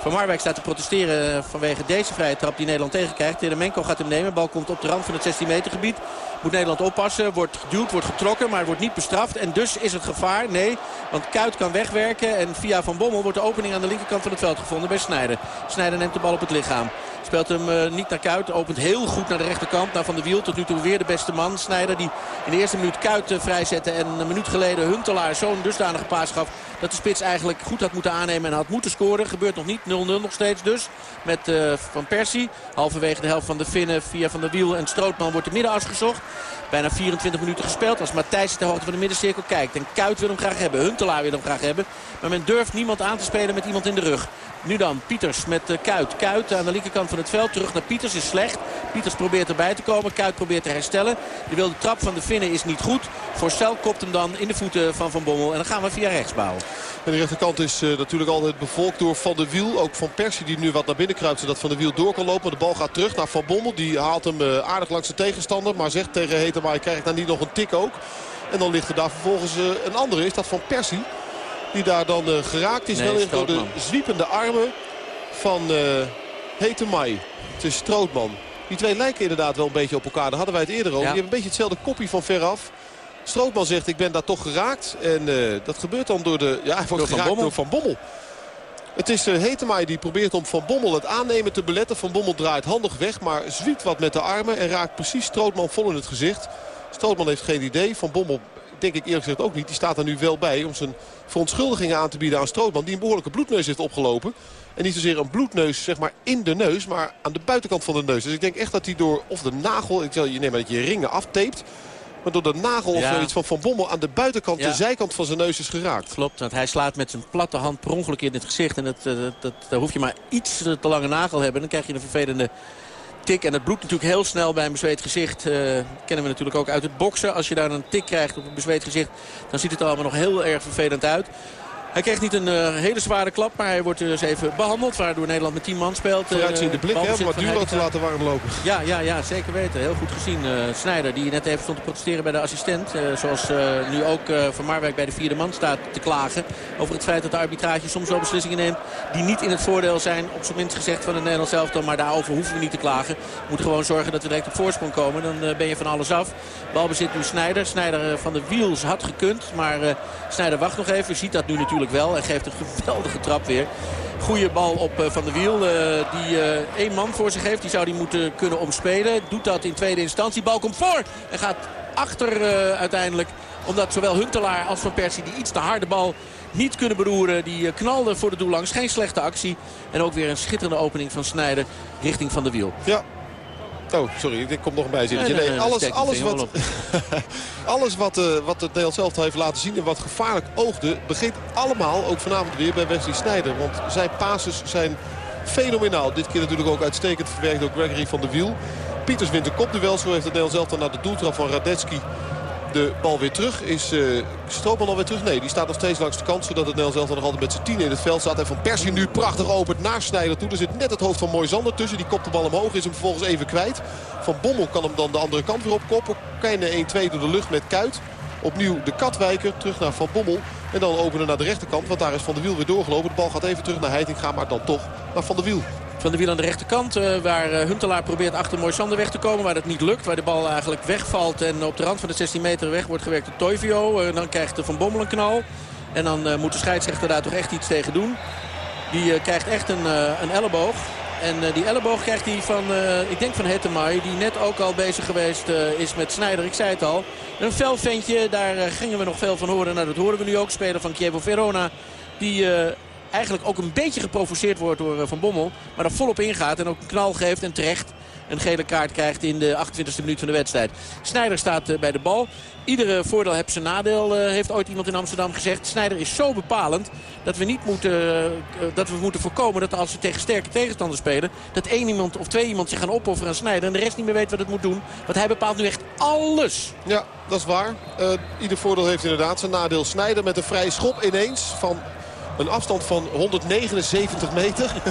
Van Marwijk staat te protesteren vanwege deze vrije trap die Nederland tegenkrijgt. Teremenko gaat hem nemen. Bal komt op de rand van het 16 meter gebied. Moet Nederland oppassen. Wordt geduwd, wordt getrokken, maar wordt niet bestraft. En dus is het gevaar. Nee, want Kuit kan wegwerken. En via Van Bommel wordt de opening aan de linkerkant van het veld gevonden bij Snijder. Snijder neemt de bal op het lichaam. Speelt hem uh, niet naar Kuit. Opent heel goed naar de rechterkant. Naar Van der Wiel. Tot nu toe weer de beste man. Snijder die in de eerste minuut Kuit uh, vrijzette. En een minuut geleden Huntelaar zo'n dusdanige paas gaf. Dat de spits eigenlijk goed had moeten aannemen en had moeten scoren. Gebeurt nog niet. 0-0 nog steeds dus. Met uh, Van Persie. Halverwege de helft van de Finnen via Van der Wiel. En Strootman wordt de middenas gezocht. Bijna 24 minuten gespeeld. Als Matthijs ter hoogte van de middencirkel kijkt. En Kuit wil hem graag hebben. Huntelaar wil hem graag hebben. Maar men durft niemand aan te spelen met iemand in de rug. Nu dan Pieters met Kuit. Kuit aan de linkerkant van het veld. Terug naar Pieters is slecht. Pieters probeert erbij te komen. Kuit probeert te herstellen. De wilde trap van de Finnen is niet goed. Voorstel kopt hem dan in de voeten van Van Bommel. En dan gaan we via rechts bouwen. En de rechterkant is uh, natuurlijk altijd bevolkt door Van der Wiel. Ook Van Persie die nu wat naar binnen kruipt zodat Van der Wiel door kan lopen. De bal gaat terug naar Van Bommel. Die haalt hem uh, aardig langs de tegenstander. Maar zegt tegen Hetema, ik krijg daar niet nog een tik ook. En dan ligt er daar vervolgens uh, een andere. Is dat Van Persie. Die daar dan geraakt is. Nee, wel door de zwiepende armen van uh, Hetemai. Het is Strootman. Die twee lijken inderdaad wel een beetje op elkaar. Daar hadden wij het eerder over. Die hebben een beetje hetzelfde kopie van veraf. Strootman zegt ik ben daar toch geraakt. En uh, dat gebeurt dan door de... Ja, hij wordt door geraakt van door Van Bommel. Het is Hetemaai die probeert om Van Bommel het aannemen te beletten. Van Bommel draait handig weg, maar zwiept wat met de armen. En raakt precies Strootman vol in het gezicht. Strootman heeft geen idee. Van Bommel denk ik eerlijk gezegd ook niet. Die staat er nu wel bij om zijn verontschuldigingen aan te bieden aan Strootman. Die een behoorlijke bloedneus heeft opgelopen. En niet zozeer een bloedneus zeg maar, in de neus, maar aan de buitenkant van de neus. Dus ik denk echt dat hij door of de nagel, ik zal je nemen dat je ringen aftaped... Maar door de nagel of zoiets van Van Bommel aan de buitenkant, de zijkant van zijn neus is geraakt. Klopt, want hij slaat met zijn platte hand per ongeluk in het gezicht. En dat, dat, dat, daar hoef je maar iets te lange nagel hebben. Dan krijg je een vervelende tik. En het bloedt natuurlijk heel snel bij een bezweet gezicht. Uh, kennen we natuurlijk ook uit het boksen. Als je daar een tik krijgt op een bezweet gezicht... dan ziet het allemaal nog heel erg vervelend uit. Hij kreeg niet een uh, hele zware klap, maar hij wordt dus even behandeld. Waardoor Nederland met 10 man speelt. Vooruitziende blik, hè, om Maduro te laten warm lopen. Ja, ja, ja, zeker weten. Heel goed gezien. Uh, Snijder, die net even stond te protesteren bij de assistent. Zoals nu ook Van Marwijk bij de vierde man staat te klagen. Over het feit dat de arbitrage soms wel beslissingen neemt... die niet in het voordeel zijn, op zijn minst gezegd, van het Nederlands elftal. Maar daarover hoeven we niet te klagen. We moeten gewoon zorgen dat we direct op voorsprong komen. Dan ben je van alles af. Balbezit nu Snijder. Snijder van de wiels had gekund. Maar Snijder wacht nog even. Ziet dat nu natuurlijk wel. En geeft een geweldige trap weer. Goede bal op eh, Van der Wiel. Eh, die eh, één man voor zich heeft. Die zou die moeten kunnen omspelen. Doet dat in tweede instantie. Bal komt voor. En gaat achter uiteindelijk. Omdat zowel Huntelaar als Van Persie die iets te harde bal niet kunnen beroeren. Die knalde voor de doel langs. Geen slechte actie. En ook weer een schitterende opening van Snijder richting Van der Wiel. Ja, Oh, sorry, ik kom nog een bijzinnetje. Nee, alles, alles, wat, alles wat, uh, wat het Nederlands zelf heeft laten zien en wat gevaarlijk oogde... begint allemaal, ook vanavond weer, bij Wesley Sneijder. Want zijn passes zijn fenomenaal. Dit keer natuurlijk ook uitstekend verwerkt door Gregory van der Wiel. Pieters wint de kopduel. Zo heeft het Nederlands zelf dan naar de doeltrap van Radetski de bal weer terug. Is uh, Stroopman alweer terug? Nee, die staat nog steeds langs de kant. Zodat het Nederlands nog altijd met zijn tien in het veld staat. En Van Persie nu prachtig opent naar Snijder toe. Er zit net het hoofd van Moisander tussen. Die kopt de bal omhoog. Is hem vervolgens even kwijt. Van Bommel kan hem dan de andere kant weer opkoppen. Kleine 1-2 door de lucht met Kuit. Opnieuw de Katwijker. Terug naar Van Bommel. En dan openen naar de rechterkant. Want daar is Van der Wiel weer doorgelopen. De bal gaat even terug naar Heitinga. Maar dan toch naar Van der Wiel. Van de wiel aan de rechterkant. Uh, waar uh, Huntelaar probeert achter Moisander weg te komen. Waar dat niet lukt. Waar de bal eigenlijk wegvalt. En op de rand van de 16 meter weg wordt gewerkt door Toivio. Uh, dan krijgt Van Bommel een knal. En dan moet de scheidsrechter daar toch echt iets tegen doen. Die krijgt echt een, een elleboog. En die elleboog krijgt hij van, ik denk van Hettemai. Die net ook al bezig geweest is met Snijder. Ik zei het al. Een fel ventje. Daar gingen we nog veel van horen. Nou, dat horen we nu ook. Speler van Chievo Verona. Die eigenlijk ook een beetje geprovoceerd wordt door eh, Van Bommel. Maar er volop ingaat en ook een knal geeft en terecht een gele kaart krijgt in de 28e minuut van de wedstrijd. Snijder staat eh, bij de bal. Iedere voordeel heeft zijn nadeel, eh, heeft ooit iemand in Amsterdam gezegd. Snijder is zo bepalend dat we niet moeten, dat we moeten voorkomen dat als we tegen sterke tegenstanders spelen... dat één iemand of twee iemand zich gaan opofferen aan Snijder... en de rest niet meer weet wat het moet doen. Want hij bepaalt nu echt alles. Ja, dat is waar. ieder voordeel heeft inderdaad zijn nadeel. Snijder met een vrije schop ineens van een afstand van 179 meter.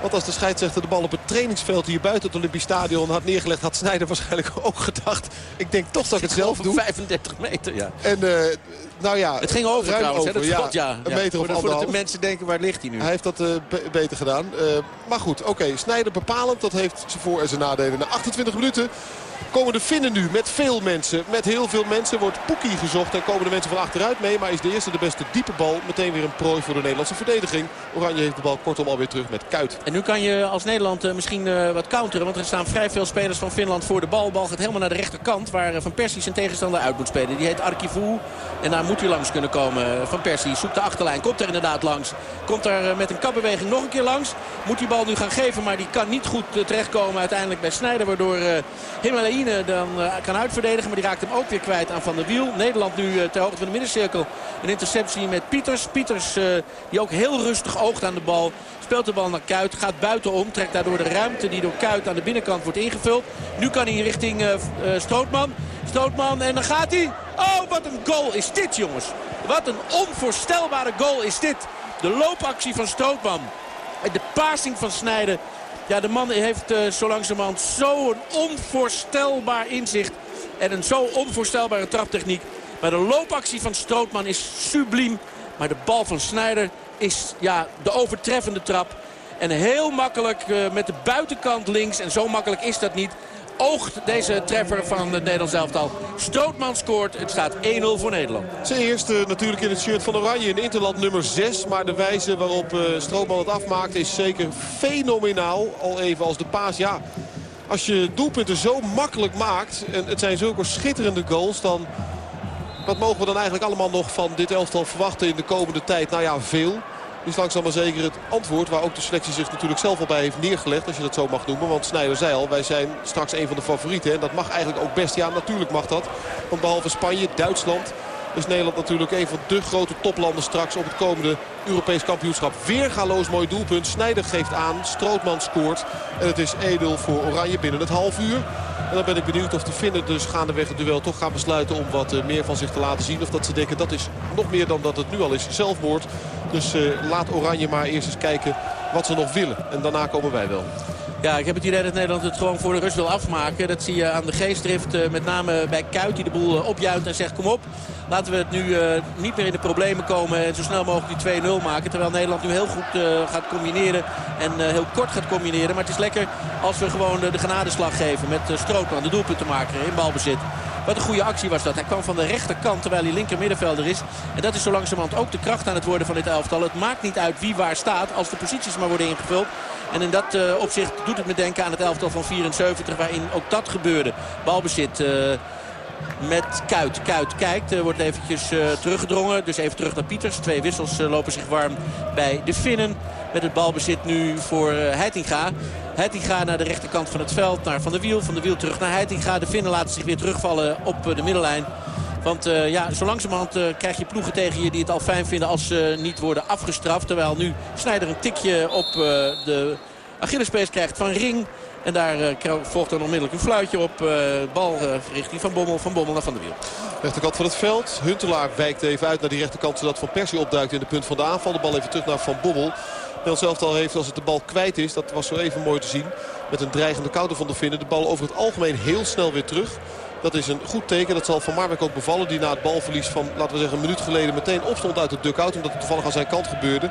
Want als de scheidsrechter de bal op het trainingsveld hier buiten het Olympisch Stadion had neergelegd... had Snijder waarschijnlijk ook gedacht. Ik denk toch dat ik het zelf doe. 35 meter, ja. En uh, nou ja, het ging over trouwens, over, hè? Dat ja, ja. Een meter of voor, Voordat de mensen denken, waar ligt hij nu? Hij heeft dat uh, beter gedaan. Uh, maar goed, oké, okay. Snijder bepalend. Dat heeft zijn voor- en zijn nadelen. Na 28 minuten komen de Finnen nu met veel mensen. Met heel veel mensen wordt Poekie gezocht. En komen de mensen van achteruit mee. Maar is de eerste de beste diepe bal. Meteen weer een prooi voor de Nederlandse verdediging. Oranje heeft de bal kortom alweer terug met Kuit. En nu kan je als Nederland uh, misschien wat counteren. Want er staan vrij veel spelers van Finland voor de bal. De bal gaat helemaal naar de rechterkant. Waar Van Persie zijn tegenstander uit moet spelen. Die heet Arkivu. En daar moet hij langs kunnen komen. Van Persie zoekt de achterlijn. Komt er inderdaad langs. Komt er met een kapbeweging nog een keer langs. Moet die bal nu gaan geven. Maar die kan niet goed terechtkomen uiteindelijk bij Snijder. Waardoor Himalaine dan kan uitverdedigen. Maar die raakt hem ook weer kwijt aan Van der Wiel. Nederland nu ter hoogte van de middencirkel. Een interceptie met Pieters. Pieters die ook heel rustig oogt aan de bal. Speelt de bal naar Kuit. Gaat buitenom. Trekt daardoor de ruimte die door Kuit aan de binnenkant wordt ingevuld. Nu kan hij richting uh, Strootman. Strootman en dan gaat hij. Oh, wat een goal is dit jongens. Wat een onvoorstelbare goal is dit. De loopactie van Strootman. De passing van Snijden. Ja, de man heeft uh, zo langzamerhand zo'n onvoorstelbaar inzicht. En een zo onvoorstelbare traptechniek. Maar de loopactie van Strootman is subliem. Maar de bal van Snijder is ja, de overtreffende trap. En heel makkelijk uh, met de buitenkant links. En zo makkelijk is dat niet. oogt deze treffer van het Nederlands elftal. Strootman scoort. Het staat 1-0 voor Nederland. Zijn eerste natuurlijk in het shirt van Oranje in Interland nummer 6. Maar de wijze waarop uh, Strootman het afmaakt is zeker fenomenaal. Al even als de paas. Ja, als je doelpunten zo makkelijk maakt. En het zijn zulke schitterende goals. Dan wat mogen we dan eigenlijk allemaal nog van dit elftal verwachten in de komende tijd? Nou ja, veel is langzaam maar zeker het antwoord. Waar ook de selectie zich natuurlijk zelf al bij heeft neergelegd. Als je dat zo mag noemen. Want Snijder zei al, wij zijn straks een van de favorieten. En dat mag eigenlijk ook best. Ja, natuurlijk mag dat. Want behalve Spanje, Duitsland is Nederland natuurlijk een van de grote toplanden straks op het komende Europees kampioenschap. Weergaloos mooi doelpunt. Snijder geeft aan. Strootman scoort. En het is 1-0 voor Oranje binnen het half uur. En dan ben ik benieuwd of de Finnen dus gaandeweg het duel toch gaan besluiten om wat eh, meer van zich te laten zien. Of dat ze denken dat is nog meer dan dat het nu al is zelfmoord. Dus uh, laat Oranje maar eerst eens kijken wat ze nog willen. En daarna komen wij wel. Ja, ik heb het idee dat Nederland het gewoon voor de rust wil afmaken. Dat zie je aan de geestdrift, uh, met name bij Kuit die de boel opjuicht en zegt kom op. Laten we het nu niet meer in de problemen komen en zo snel mogelijk die 2-0 maken. Terwijl Nederland nu heel goed gaat combineren en heel kort gaat combineren. Maar het is lekker als we gewoon de genadeslag geven met Strootman, de doelpuntenmaker in balbezit. Wat een goede actie was dat. Hij kwam van de rechterkant terwijl hij linker middenvelder is. En dat is zo langzamerhand ook de kracht aan het worden van dit elftal. Het maakt niet uit wie waar staat als de posities maar worden ingevuld. En in dat uh, opzicht doet het me denken aan het elftal van 74 waarin ook dat gebeurde. Balbezit... Uh, met Kuit. Kuit kijkt, uh, wordt eventjes teruggedrongen. Dus even terug naar Pieters. Twee wissels lopen zich warm bij de Finnen. Met het balbezit nu voor Heitinga. Heitinga naar de rechterkant van het veld, naar Van der Wiel. Van der Wiel terug naar Heitinga. De Finnen laten zich weer terugvallen op de middenlijn. Want uh, ja, zo langzamerhand uh, krijg je ploegen tegen je die het al fijn vinden als ze niet worden afgestraft. Terwijl nu Snijder een tikje op de Achillespees krijgt van Ring. En daar volgt dan onmiddellijk een fluitje op. Bal richting Van Bommel. Van Bommel naar Van der Wiel. Rechterkant van het veld. Huntelaar wijkt even uit naar die rechterkant. Zodat Van Persie opduikt in de punt van de aanval. De bal even terug naar Van Bommel. Zelf al heeft als het de bal kwijt is. Dat was zo even mooi te zien. Met een dreigende counter van de Vinnen. De bal over het algemeen heel snel weer terug. Dat is een goed teken. Dat zal Van Marwijk ook bevallen. Die na het balverlies van, laten we zeggen, een minuut geleden meteen opstond uit de dugout. Omdat het toevallig aan zijn kant gebeurde.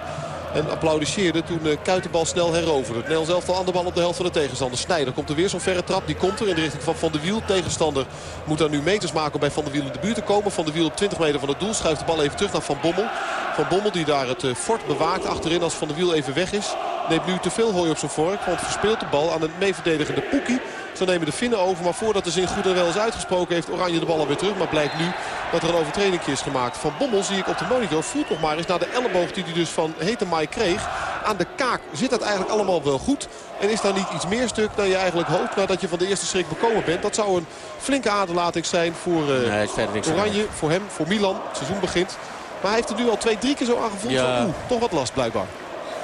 En applaudisseerde toen uh, Kuit de bal snel heroverde. Het Nederlands elftal aan de bal op de helft van de tegenstander. Snijder komt er weer zo'n verre trap. Die komt er in de richting van Van der Wiel. Tegenstander moet daar nu meters maken om bij Van der Wiel in de buurt te komen. Van der Wiel op 20 meter van het doel. Schuift de bal even terug naar Van Bommel. Van Bommel die daar het uh, fort bewaakt achterin als Van der Wiel even weg is. Neemt nu te veel hooi op zijn vork. Want verspeelt de bal aan een meeverdedigende Poekie. Zo nemen de Finnen over. Maar voordat de zin goed en wel is uitgesproken heeft Oranje de bal alweer terug. Maar blijkt nu dat er een overtreding is gemaakt. Van Bommel zie ik op de monitor. Voelt nog maar eens naar de elleboog die hij dus van Hetemai kreeg. Aan de kaak zit dat eigenlijk allemaal wel goed. En is daar niet iets meer stuk dan je eigenlijk hoopt nadat je van de eerste schrik bekomen bent. Dat zou een flinke aderlating zijn voor uh, nee, Oranje, voor hem, voor Milan. Het seizoen begint. Maar hij heeft er nu al twee, drie keer zo aangevoeld. Ja. Oeh, toch wat last blijkbaar.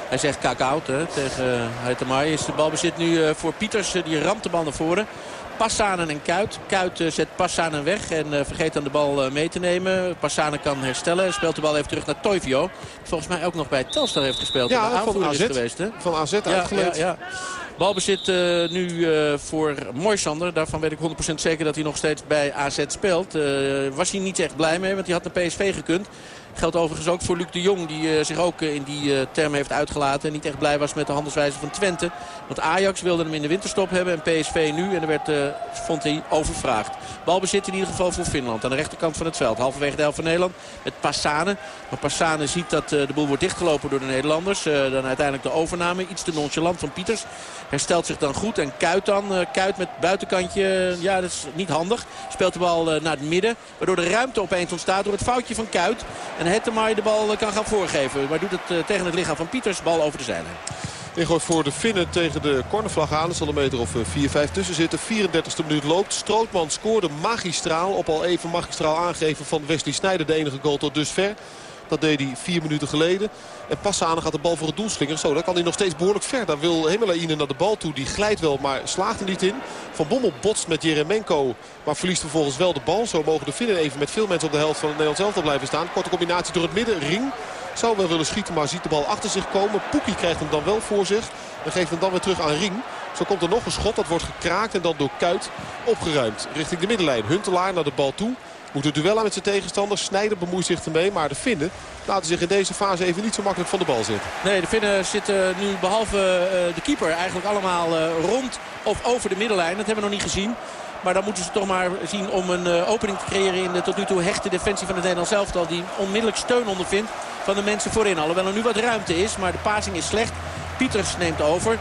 Hij zegt kak-out tegen Heitemai. Is de balbezit nu uh, voor Pieters. Die ramt de bal naar voren. Passanen en Kuit. Kuit uh, zet Passanen weg en uh, vergeet dan de bal uh, mee te nemen. Passanen kan herstellen. Speelt de bal even terug naar Toivio. Volgens mij ook nog bij Telstar heeft gespeeld. Ja, van AZ. Is geweest, hè? Van AZ uitgeleend. Ja, ja, ja. Balbezit uh, nu uh, voor Moisander. Daarvan weet ik 100% zeker dat hij nog steeds bij AZ speelt. Uh, was hij niet echt blij mee, want hij had naar PSV gekund. Geldt overigens ook voor Luc de Jong. Die uh, zich ook uh, in die uh, term heeft uitgelaten. En niet echt blij was met de handelswijze van Twente. Want Ajax wilde hem in de winterstop hebben. En PSV nu. En er werd, vond hij, overvraagd. Balbezit in ieder geval voor Finland. Aan de rechterkant van het veld. Halverwege de helft van Nederland. Met Passane. Maar Passane ziet dat de boel wordt dichtgelopen door de Nederlanders. dan uiteindelijk de overname. Iets te nonchalant van Pieters. Herstelt zich dan goed. En Kuit dan. Kuit met buitenkantje. Ja, dat is niet handig. Speelt de bal naar het midden. Waardoor de ruimte opeens ontstaat door het foutje van Kuit. En Hettemaai de bal kan gaan voorgeven. Maar doet het tegen het lichaam van Pieters. Bal over de zijlijn. Ingooi voor de Finnen tegen de cornervlag aan. Er zal een meter of 4-5 tussen zitten. 34e minuut loopt. Strootman scoorde magistraal. Op al even magistraal aangegeven van Wesley Sneijder. De enige goal tot dusver. Dat deed hij vier minuten geleden. En Passane gaat de bal voor het doel slingeren. Zo, dan kan hij nog steeds behoorlijk ver. Daar wil Hemelaine naar de bal toe. Die glijdt wel, maar slaagt er niet in. Van Bommel botst met Jeremenko. Maar verliest vervolgens wel de bal. Zo mogen de Finnen even met veel mensen op de helft van het Nederlands elftal blijven staan. Korte combinatie door het midden. Ring zou wel willen schieten, maar ziet de bal achter zich komen. Poekie krijgt hem dan wel voor zich. En geeft hem dan weer terug aan Ring. Zo komt er nog een schot. Dat wordt gekraakt en dan door Kuit opgeruimd. Richting de middenlijn. Huntelaar naar de bal toe. Moet een duel aan met zijn tegenstander. Snijder bemoeit zich ermee. Maar de Finnen laten zich in deze fase even niet zo makkelijk van de bal zetten. Nee, de Finnen zitten nu behalve de keeper eigenlijk allemaal rond of over de middenlijn. Dat hebben we nog niet gezien. Maar dan moeten ze toch maar zien om een uh, opening te creëren in de tot nu toe hechte defensie van het Nederlands elftal. Die onmiddellijk steun ondervindt van de mensen voorin. Alhoewel er nu wat ruimte is, maar de passing is slecht. Pieters neemt over.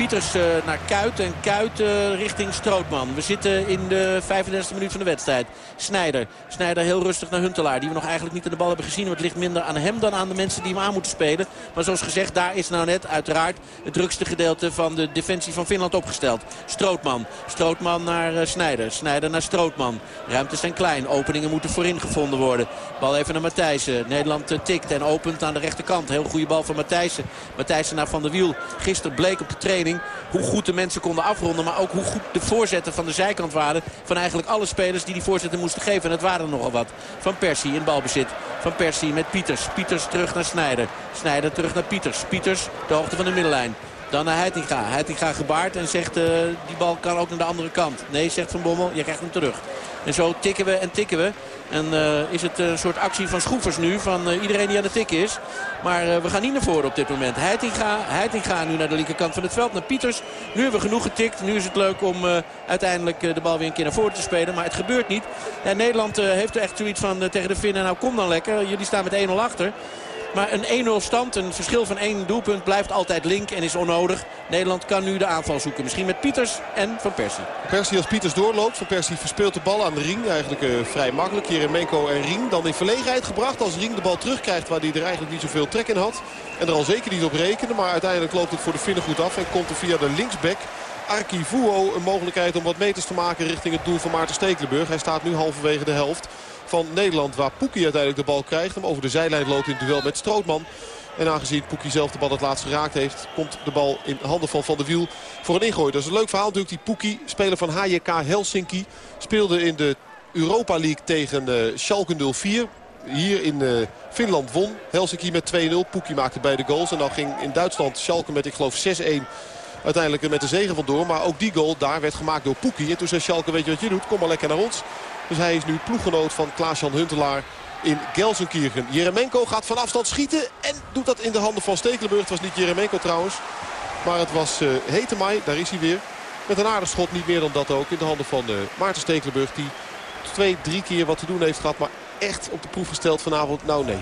Pieters uh, naar Kuit en Kuit uh, richting Strootman. We zitten in de 35e minuut van de wedstrijd. Snijder. Snijder heel rustig naar Huntelaar. Die we nog eigenlijk niet aan de bal hebben gezien. het ligt minder aan hem dan aan de mensen die hem aan moeten spelen. Maar zoals gezegd, daar is nou net uiteraard het drukste gedeelte van de defensie van Finland opgesteld. Strootman. Strootman naar uh, Snijder. Snijder naar Strootman. Ruimtes zijn klein. Openingen moeten voorin gevonden worden. Bal even naar Matthijssen. Nederland tikt en opent aan de rechterkant. Heel goede bal van Matthijssen. Matthijssen naar Van der Wiel. Gisteren bleek op de training hoe goed de mensen konden afronden. Maar ook hoe goed de voorzetten van de zijkant waren. Van eigenlijk alle spelers die die voorzetten moesten geven. En het waren er nogal wat. Van Persie in balbezit. Van Persie met Pieters. Pieters terug naar Snijder. Snijder terug naar Pieters. Pieters de hoogte van de middenlijn. Dan naar Heitinga. Heitinga gebaard en zegt uh, die bal kan ook naar de andere kant. Nee, zegt Van Bommel, je krijgt hem terug. En zo tikken we en tikken we. En uh, is het een soort actie van schroefers nu. Van uh, iedereen die aan de tik is. Maar uh, we gaan niet naar voren op dit moment. Heitinga, Heitinga nu naar de linkerkant van het veld. Naar Pieters. Nu hebben we genoeg getikt. Nu is het leuk om uiteindelijk de bal weer een keer naar voren te spelen. Maar het gebeurt niet. Nederland heeft er echt zoiets van tegen de Finnen. Nou kom dan lekker. Jullie staan met 1-0 achter. Maar een 1-0 stand, een verschil van één doelpunt blijft altijd link en is onnodig. Nederland kan nu de aanval zoeken. Misschien met Pieters en Van Persie. Persie als Pieters doorloopt. Van Persie verspeelt de bal aan de ring. Eigenlijk uh, vrij makkelijk. Hier in Menko en Ring. Dan in verlegenheid gebracht als Ring de bal terugkrijgt waar hij er eigenlijk niet zoveel trek in had. En er al zeker niet op rekenen. Maar uiteindelijk loopt het voor de Finnen goed af. En komt er via de linksback Arki Vuo een mogelijkheid om wat meters te maken richting het doel van Maarten Stekelenburg. Hij staat nu halverwege de helft van Nederland. Waar Poekie uiteindelijk de bal krijgt. Hem over de zijlijn loopt in het duel met Strootman. En aangezien Poekie zelf de bal het laatst geraakt heeft... komt de bal in handen van Van der Wiel voor een ingooi. Dat is een leuk verhaal natuurlijk. Die Poekie, speler van HJK Helsinki... speelde in de Europa League tegen uh, Schalke 04. Hier in uh, Finland won Helsinki met 2-0. Poekie maakte beide goals. En dan ging in Duitsland Schalke met ik geloof 6-1 uiteindelijk met de zegen vandoor. Maar ook die goal daar werd gemaakt door Poekie. En toen zei Schalke, weet je wat je doet? Kom maar lekker naar ons. Dus hij is nu ploeggenoot van Klaas-Jan Huntelaar in Gelsenkirchen. Jeremenko gaat van afstand schieten en doet dat in de handen van Stekelenburg. Het was niet Jeremenko trouwens, maar het was uh, Hetemai, daar is hij weer. Met een aardig schot, niet meer dan dat ook, in de handen van uh, Maarten Stekelenburg. Die twee, drie keer wat te doen heeft gehad, maar echt op de proef gesteld vanavond. Nou nee.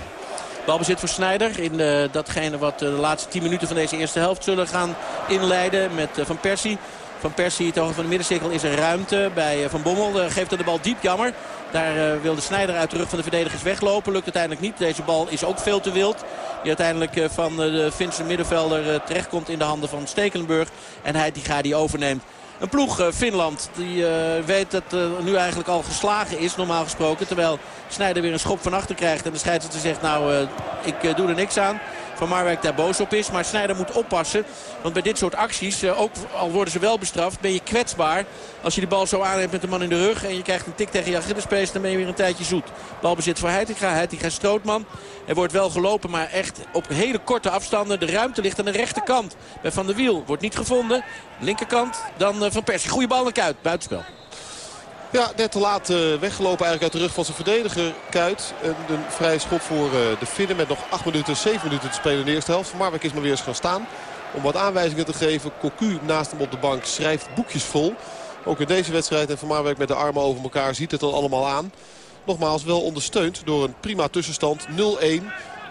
Balbezit voor Snijder in uh, datgene wat de laatste 10 minuten van deze eerste helft zullen gaan inleiden met Van Persie. Van Persie, het van de middencirkel, is er ruimte bij eh, Van Bommel. Uh, geeft er de bal diep, jammer. Daar uh, wil de Snijder uit de rug van de verdedigers weglopen. Lukt uiteindelijk niet. Deze bal is ook veel te wild. Die uiteindelijk van de Finse middenvelder terechtkomt in de handen van Stekelenburg. En hij die gaat die overneemt. Een ploeg, Finland, die weet dat uh, nu eigenlijk al geslagen is, normaal gesproken. Terwijl Snijder weer een schop van achter krijgt. En de scheidsrechter zegt, nou, ik doe er niks aan. Van Marwijk daar boos op is. Maar Snijder moet oppassen. Want bij dit soort acties, eh, ook al worden ze wel bestraft, ben je kwetsbaar. Als je de bal zo aanneemt met de man in de rug en je krijgt een tik tegen je Achillespees, dan ben je weer een tijdje zoet. Balbezit voor Heitinga. Heitinga Strootman. Er wordt wel gelopen, maar echt op hele korte afstanden. De ruimte ligt aan de rechterkant. Bij Van der Wiel wordt niet gevonden. Linkerkant, dan eh, Van Persie. Goede bal naar Kuit. Buitenspel. Ja, net te laat uh, weggelopen eigenlijk uit de rug van zijn verdediger Kuit. En een vrije schop voor uh, de Finnen met nog 8 minuten, 7 minuten te spelen in de eerste helft. Marwijk is maar weer eens gaan staan om wat aanwijzingen te geven. Cocu naast hem op de bank schrijft boekjes vol. Ook in deze wedstrijd en Van Marwijk met de armen over elkaar ziet het dan allemaal aan. Nogmaals wel ondersteund door een prima tussenstand 0-1.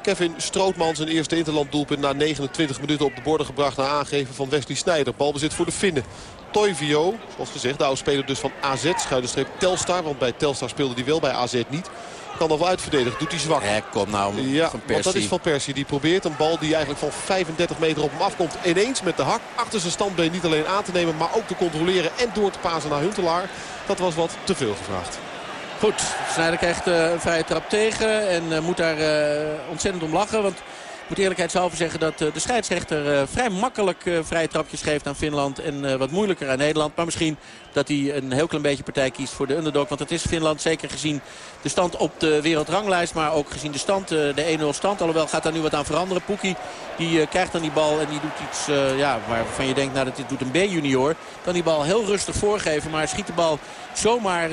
Kevin Strootman zijn eerste interland doelpunt na 29 minuten op de borden gebracht... na aangeven van Wesley Sneijder. Balbezit voor de Finnen. Toivio, zoals gezegd, de oude speler dus van AZ, schuine streep Telstar. Want bij Telstar speelde hij wel, bij AZ niet. Kan dan wel uitverdedigen, doet hij zwak. Ja, kom nou, ja, van Want dat is van Persie. Die probeert een bal die eigenlijk van 35 meter op hem afkomt. Ineens met de hak achter zijn standbeen niet alleen aan te nemen, maar ook te controleren en door te pasen naar Huntelaar. Dat was wat te veel gevraagd. Goed, Snijder krijgt uh, een vrije trap tegen en uh, moet daar uh, ontzettend om lachen. Want moet eerlijkheidshalve zeggen dat de scheidsrechter vrij makkelijk vrije trapjes geeft aan Finland. En wat moeilijker aan Nederland. Maar misschien dat hij een heel klein beetje partij kiest voor de underdog. Want het is Finland zeker gezien de stand op de wereldranglijst. Maar ook gezien de stand, de 1-0 stand. Alhoewel gaat daar nu wat aan veranderen. Poekie die krijgt dan die bal en die doet iets ja, waarvan je denkt nou dat dit doet een B-junior. Kan die bal heel rustig voorgeven. Maar schiet de bal zomaar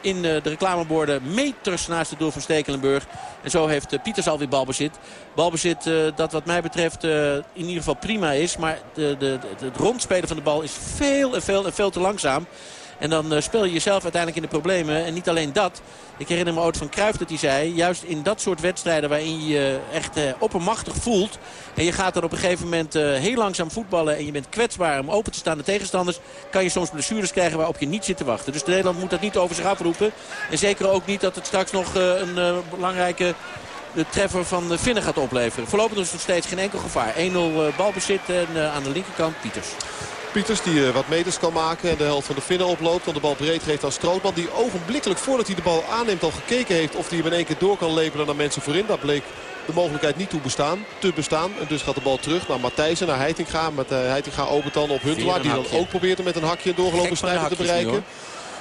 in de reclameborden meters naast het doel van Stekelenburg. En zo heeft Pieters alweer balbezit. Balbezit dat wat mij betreft in ieder geval prima is. Maar de, de, het rondspelen van de bal is veel en veel en veel te langzaam. En dan uh, speel je jezelf uiteindelijk in de problemen. En niet alleen dat. Ik herinner me ooit van Cruijff dat hij zei... juist in dat soort wedstrijden waarin je je echt uh, oppermachtig voelt... en je gaat er op een gegeven moment uh, heel langzaam voetballen... en je bent kwetsbaar om open te staan de tegenstanders... kan je soms blessures krijgen waarop je niet zit te wachten. Dus Nederland moet dat niet over zich afroepen. En zeker ook niet dat het straks nog een belangrijke de treffer van de Finnen gaat opleveren. Voorlopig is nog steeds geen enkel gevaar. 1-0 balbezit en aan de linkerkant Pieters. Pieters die uh, wat meters kan maken en de helft van de Finnen oploopt. Dan de bal breed geeft aan Strootman. Die ogenblikkelijk voordat hij de bal aanneemt al gekeken heeft of hij hem in één keer door kan leveren naar mensen voorin. Dat bleek de mogelijkheid niet toe bestaan, te bestaan. En dus gaat de bal terug naar Matthijsen, naar Heitinga. Met uh, Heitinga opent dan op Huntelaar. Die dan ook probeert hem met een hakje doorgelopen snijder te bereiken.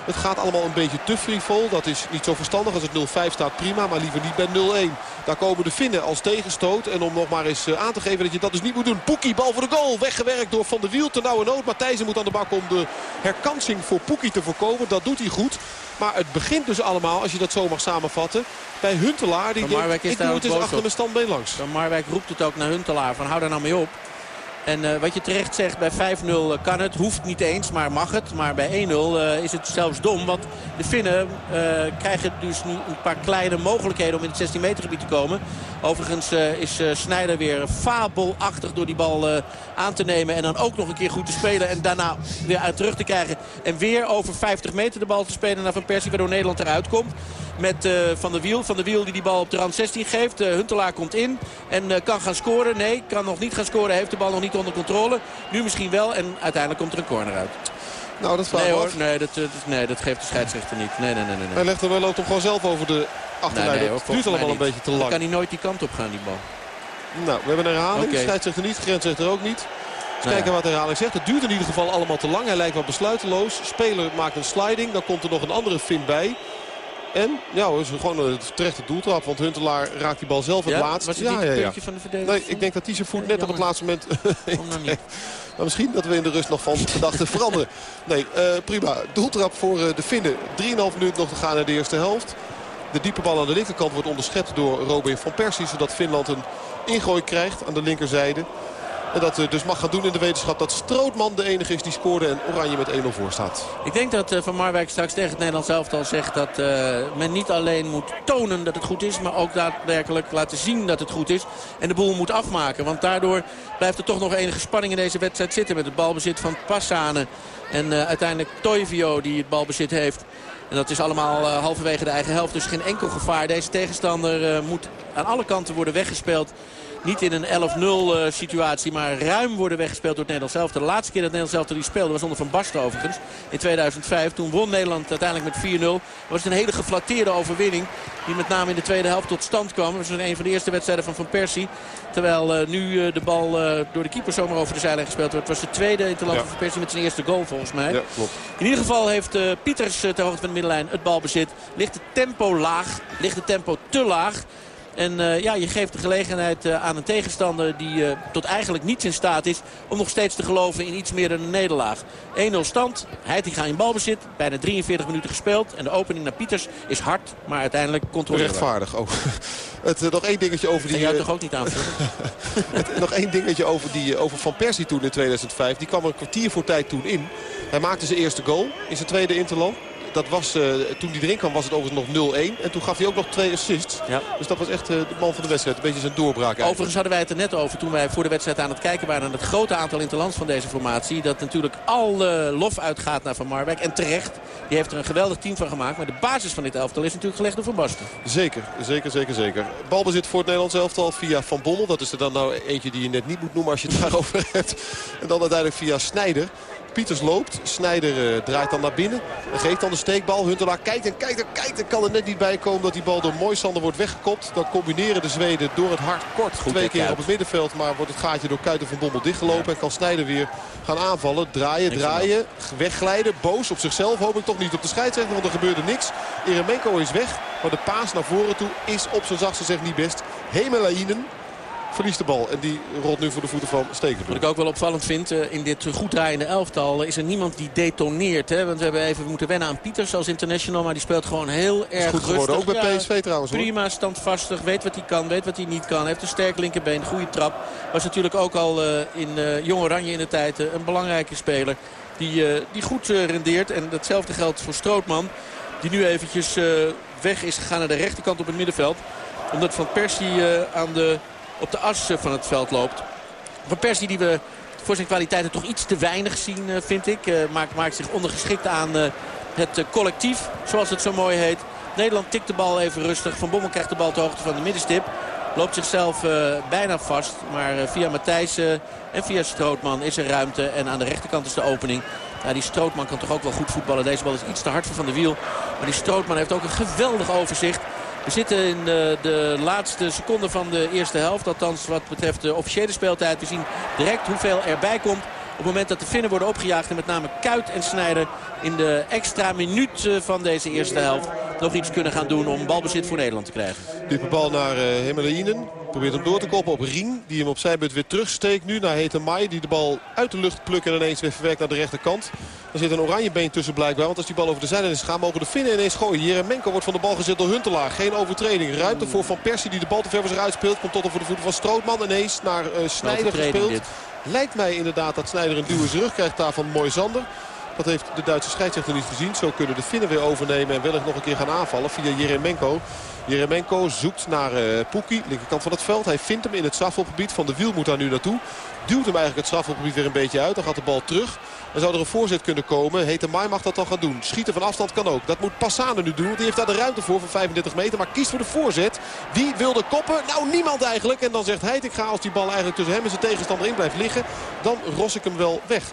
Het gaat allemaal een beetje te frivol. Dat is niet zo verstandig. Als het 0-5 staat prima, maar liever niet bij 0-1. Daar komen de Finnen als tegenstoot. En om nog maar eens eh, aan te geven dat je dat dus niet moet doen. Poekie, bal voor de goal. Weggewerkt door Van der Wiel. Ten nauwe nood. Matthijsen moet aan de bak om de herkansing voor Poekie te voorkomen. Dat doet hij goed. Maar het begint dus allemaal, als je dat zo mag samenvatten, bij Huntelaar. Die denkt, ik doe het eens achter mijn standbeen langs. Van Marwijk roept het ook naar Huntelaar. Van hou daar nou mee op. En uh, wat je terecht zegt, bij 5-0 kan het. Hoeft niet eens, maar mag het. Maar bij 1-0 uh, is het zelfs dom. Want de Finnen uh, krijgen dus nu een paar kleine mogelijkheden om in het 16 meter gebied te komen. Overigens is Snijder weer fabelachtig door die bal aan te nemen. En dan ook nog een keer goed te spelen. En daarna weer uit terug te krijgen. En weer over 50 meter de bal te spelen naar Van Persie. Waardoor Nederland eruit komt met Van der Wiel. Van der Wiel die die bal op de rand 16 geeft. Huntelaar komt in en kan gaan scoren. Nee, kan nog niet gaan scoren. Heeft de bal nog niet onder controle. Nu misschien wel en uiteindelijk komt er een corner uit. Nou, dat nee, hoor, nee, dat, nee, dat geeft de scheidsrechter niet. Nee, nee, nee, nee. Hij legt er wel loopt hem gewoon zelf over de achterlijn. Nee, nee, het duurt allemaal een beetje te lang. Dan kan hij nooit die kant op gaan, die bal. Nou, we hebben een herhaling. Okay. Scheidsrechter niet, grensrechter ook niet. Dus nou kijken ja. wat de herhaling zegt. Het duurt in ieder geval allemaal te lang. Hij lijkt wat besluiteloos. Speler maakt een sliding. Dan komt er nog een andere fin bij. En ja, het is gewoon een terechte doeltrap. Want Huntelaar raakt die bal zelf het ja? laatst. Was het ja, ja, ja. van de verdediger? Nee, ik denk dat hij zijn voet net op het laatste moment... maar misschien dat we in de rust nog van gedachten veranderen. Nee, uh, prima. Doeltrap voor uh, de Finnen. 3,5 minuten nog te gaan in de eerste helft. De diepe bal aan de linkerkant wordt onderschept door Robin van Persie. Zodat Finland een ingooi krijgt aan de linkerzijde. En dat dus mag gaan doen in de wetenschap dat Strootman de enige is die scoorde en Oranje met 1-0 voor staat. Ik denk dat Van Marwijk straks tegen het Nederlands elftal zegt dat uh, men niet alleen moet tonen dat het goed is. Maar ook daadwerkelijk laten zien dat het goed is. En de boel moet afmaken. Want daardoor blijft er toch nog enige spanning in deze wedstrijd zitten. Met het balbezit van Passane. En uiteindelijk Toivio die het balbezit heeft. En dat is allemaal halverwege de eigen helft. Dus geen enkel gevaar. Deze tegenstander moet aan alle kanten worden weggespeeld. Niet in een 11-0 uh, situatie, maar ruim worden weggespeeld door het Nederlands zelf. De laatste keer dat Nederland zelf die speelde was onder Van Basten overigens. In 2005. Toen won Nederland uiteindelijk met 4-0. was een hele geflatteerde overwinning. Die met name in de tweede helft tot stand kwam. Dat was een van de eerste wedstrijden van Van Persie. Terwijl uh, nu uh, de bal uh, door de keeper zomaar over de zijlijn gespeeld wordt. Het was de tweede in het land ja. van Van Persie met zijn eerste goal volgens mij. Ja, klopt. In ieder geval heeft Pieters ter hoogte van de middenlijn het balbezit. Ligt het tempo laag. Ligt het tempo te laag. En uh, ja, je geeft de gelegenheid uh, aan een tegenstander die uh, tot eigenlijk niets in staat is... om nog steeds te geloven in iets meer dan een nederlaag. 1-0 stand. Heitinga in balbezit. Bijna 43 minuten gespeeld. En de opening naar Pieters is hard, maar uiteindelijk controleerbaar. Rechtvaardig. Oh. Het, nog één dingetje over die... Jij toch ook niet aanvullen? nog één dingetje over, die, over Van Persie toen in 2005. Die kwam er een kwartier voor tijd toen in. Hij maakte zijn eerste goal in zijn tweede interland dat was, uh, toen hij erin kwam was het overigens nog 0-1. En toen gaf hij ook nog twee assists. Ja. Dus dat was echt uh, de man van de wedstrijd. Een beetje zijn doorbraak eigenlijk. Overigens hadden wij het er net over toen wij voor de wedstrijd aan het kijken waren... naar het grote aantal interlands van deze formatie. Dat natuurlijk al uh, lof uitgaat naar Van Marwijk. En terecht. Die heeft er een geweldig team van gemaakt. Maar de basis van dit elftal is natuurlijk gelegd door Van Basten. Zeker, zeker, zeker, zeker. Balbezit voor het Nederlands elftal via Van Bommel. Dat is er dan nou eentje die je net niet moet noemen als je het daarover hebt. En dan uiteindelijk via Snijder. Pieters loopt. Snijder uh, draait dan naar binnen. En geeft dan de steekbal. Huntelaar kijkt en kijkt en kijkt. En kan er net niet bij komen dat die bal door Moisander wordt weggekopt. Dan combineren de Zweden door het hart kort. Goed, twee keer op het middenveld. Maar wordt het gaatje door Kuiten van Bommel dichtgelopen. Ja. En kan Snijder weer gaan aanvallen. Draaien, niks draaien. Wegglijden. Boos op zichzelf. Hoop ik toch niet op de scheidsrechter. Want er gebeurde niks. Eremenko is weg. Maar de paas naar voren toe is op zijn zachtste zeg niet best. Hemelainen verliest de bal. En die rolt nu voor de voeten van Stekelenburg. Wat ik ook wel opvallend vind, uh, in dit goed draaiende elftal is er niemand die detoneert. Hè? Want we hebben even moeten wennen aan Pieters als international. Maar die speelt gewoon heel erg goed geworden. Ook bij ja, PSV trouwens hoor. Prima, standvastig. Weet wat hij kan, weet wat hij niet kan. Heeft een sterk linkerbeen, goede trap. Was natuurlijk ook al uh, in uh, Jong Oranje in de tijd een belangrijke speler. Die, die goed rendeert. En datzelfde geldt voor Strootman. Die nu eventjes weg is gegaan naar de rechterkant op het middenveld. Omdat Van Persie aan de, op de as van het veld loopt. Van Persie die we voor zijn kwaliteiten toch iets te weinig zien, vind ik. maakt, maakt zich ondergeschikt aan het collectief, zoals het zo mooi heet. Nederland tikt de bal even rustig. Van Bommel krijgt de bal ter hoogte van de middenstip. Loopt zichzelf bijna vast. Maar via Matthijs uh, en via Strootman is er ruimte. En aan de rechterkant is de opening. Ja, die Strootman kan toch ook wel goed voetballen. Deze bal is iets te hard voor Van de Wiel. Maar die Strootman heeft ook een geweldig overzicht. We zitten in de, de laatste seconde van de eerste helft. Althans wat betreft de officiële speeltijd. We zien direct hoeveel erbij komt. Op het moment dat de Finnen worden opgejaagd. En met name Kuit en Snijder in de extra minuut van deze eerste helft nog iets kunnen gaan doen om balbezit voor Nederland te krijgen. Diepe bal naar uh. Probeert hem door te koppen op Rien. Die hem op zijbeurt weer terugsteekt nu naar Hete Mai. Die de bal uit de lucht plukt en ineens weer verwerkt naar de rechterkant. Er zit een oranje been tussen blijkbaar. Want als die bal over de zijlijn is gegaan mogen de Finnen ineens gooien. Hier Menko wordt van de bal gezet door Huntelaar. Geen overtreding. Ruimte voor Van Persie die de bal te ver voor zich uitspeelt. Komt tot op voor de voeten van Strootman. Ineens naar uh, Snijder gespeeld. Dit. Lijkt mij inderdaad dat Snijder een duw in zijn rug krijgt daar van Moisander. Dat heeft de Duitse scheidsrechter niet gezien. Zo kunnen de Finnen weer overnemen en wellicht nog een keer gaan aanvallen via Jeremenko. Jeremenko zoekt naar uh, Poekie, linkerkant van het veld. Hij vindt hem in het strafhofgebied. Van de Wiel moet daar nu naartoe. Duwt hem eigenlijk het strafhofgebied weer een beetje uit. Dan gaat de bal terug. Dan zou er een voorzet kunnen komen. Hete Mai mag dat dan gaan doen. Schieten van afstand kan ook. Dat moet Passane nu doen. Die heeft daar de ruimte voor van 35 meter. Maar kiest voor de voorzet. Wie wilde koppen? Nou, niemand eigenlijk. En dan zegt hij, ik ga als die bal eigenlijk tussen hem en zijn tegenstander in blijft liggen. Dan ros ik hem wel weg.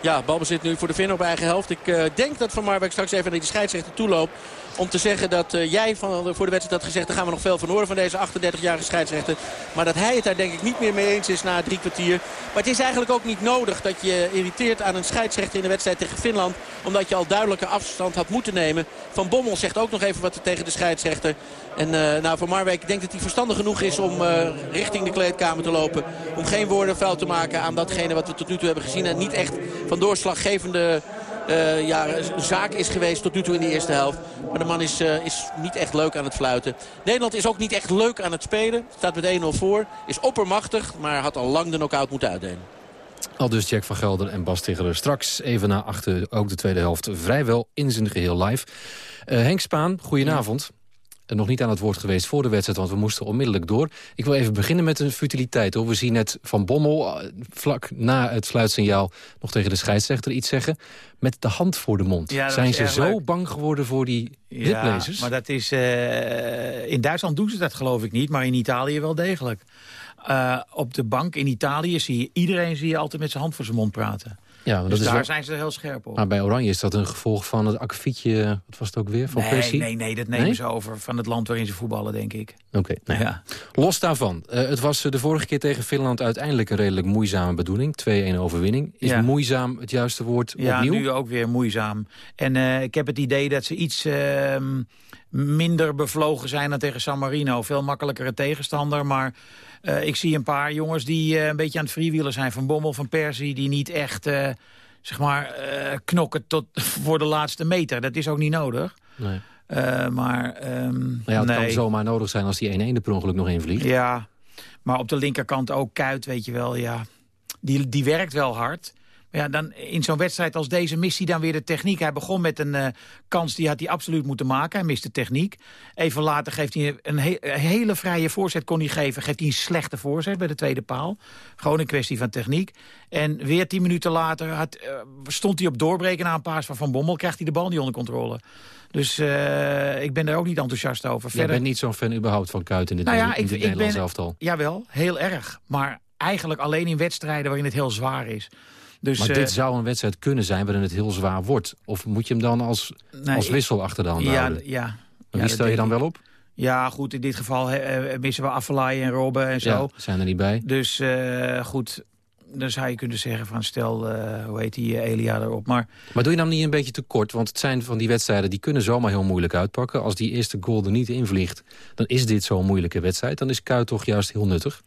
Ja, balbezit nu voor de Vin op eigen helft. Ik uh, denk dat Van Marwijk straks even naar die scheidsrechter toe loopt. Om te zeggen dat uh, jij van, voor de wedstrijd had gezegd... daar gaan we nog veel van horen van deze 38-jarige scheidsrechter. Maar dat hij het daar denk ik niet meer mee eens is na drie kwartier. Maar het is eigenlijk ook niet nodig dat je irriteert aan een scheidsrechter in de wedstrijd tegen Finland. Omdat je al duidelijke afstand had moeten nemen. Van Bommel zegt ook nog even wat tegen de scheidsrechter. En uh, nou, Van Marwijk, denk dat hij verstandig genoeg is om uh, richting de kleedkamer te lopen. Om geen woorden vuil te maken aan datgene wat we tot nu toe hebben gezien. En niet echt van doorslaggevende uh, ja, zaak is geweest tot nu toe in de eerste helft. Maar de man is, uh, is niet echt leuk aan het fluiten. Nederland is ook niet echt leuk aan het spelen. Staat met 1-0 voor. Is oppermachtig, maar had al lang de knock-out moeten uitdelen. Al dus Jack van Gelder en Bas Ticheler. Straks even na achter ook de tweede helft vrijwel in zijn geheel live. Uh, Henk Spaan, goedenavond nog niet aan het woord geweest voor de wedstrijd... want we moesten onmiddellijk door. Ik wil even beginnen met een futiliteit. Hoor. We zien net Van Bommel eh, vlak na het fluitsignaal... nog tegen de scheidsrechter iets zeggen. Met de hand voor de mond. Zijn ze zo bang geworden voor die ja, maar dat is... Uh, in Duitsland doen ze dat geloof ik niet, maar in Italië wel degelijk. Uh, op de bank in Italië zie je iedereen zie je altijd met zijn hand voor zijn mond praten. Ja, dus daar wel... zijn ze heel scherp op. Maar bij Oranje is dat een gevolg van het akkefietje, wat was het ook weer, van nee, Persie? Nee, nee, dat nemen ze over van het land waarin ze voetballen, denk ik. Oké, okay, ja. Los daarvan, uh, het was de vorige keer tegen Finland uiteindelijk een redelijk moeizame bedoeling. 2-1 overwinning. Is ja. moeizaam het juiste woord ja, opnieuw? Ja, nu ook weer moeizaam. En uh, ik heb het idee dat ze iets... Uh, minder bevlogen zijn dan tegen San Marino. Veel makkelijkere tegenstander, maar uh, ik zie een paar jongens die uh, een beetje aan het freewheelen zijn. Van Bommel, van Persie, die niet echt uh, zeg maar, knokken tot voor de laatste meter. Dat is ook niet nodig. Nee. maar, um, ja, het nee. kan zomaar nodig zijn als die 1-1 de per ongeluk nog invliegt. Ja, maar op de linkerkant ook Kuit, weet je wel, ja. Die, die werkt wel hard. Ja, dan in zo'n wedstrijd als deze mist hij dan weer de techniek. Hij begon met een uh, kans die had hij absoluut moeten maken. Hij miste techniek. Even later geeft hij een, he een, hele vrije voorzet kon hij geven. Geeft hij een slechte voorzet bij de tweede paal. Gewoon een kwestie van techniek. En weer tien minuten later had, uh, stond hij op doorbreken na een paas van Van Bommel. Krijgt hij de bal niet onder controle. Dus uh, ik ben daar ook niet enthousiast over. Jij bent niet zo'n fan überhaupt van Kuit in dit, nou ja, in ik, dit ik Nederlands ben, elftal? Jawel, heel erg. Maar eigenlijk alleen in wedstrijden waarin het heel zwaar is. Dus, maar dit zou een wedstrijd kunnen zijn waarin het heel zwaar wordt. Of moet je hem dan als, nee, als wissel achter de hand ja, houden? Ja, maar wie ja, stel je dan wel op? Ja, goed, in dit geval he, missen we Affelay en Robben en zo. Ja, zijn er niet bij. Dus uh, goed, dan zou je kunnen zeggen van stel, uh, hoe heet die, Elia erop. Maar, maar doe je dan niet een beetje te kort? Want het zijn van die wedstrijden die kunnen zomaar heel moeilijk uitpakken. Als die eerste goal er niet invliegt, dan is dit zo'n moeilijke wedstrijd. Dan is Kuit toch juist heel nuttig.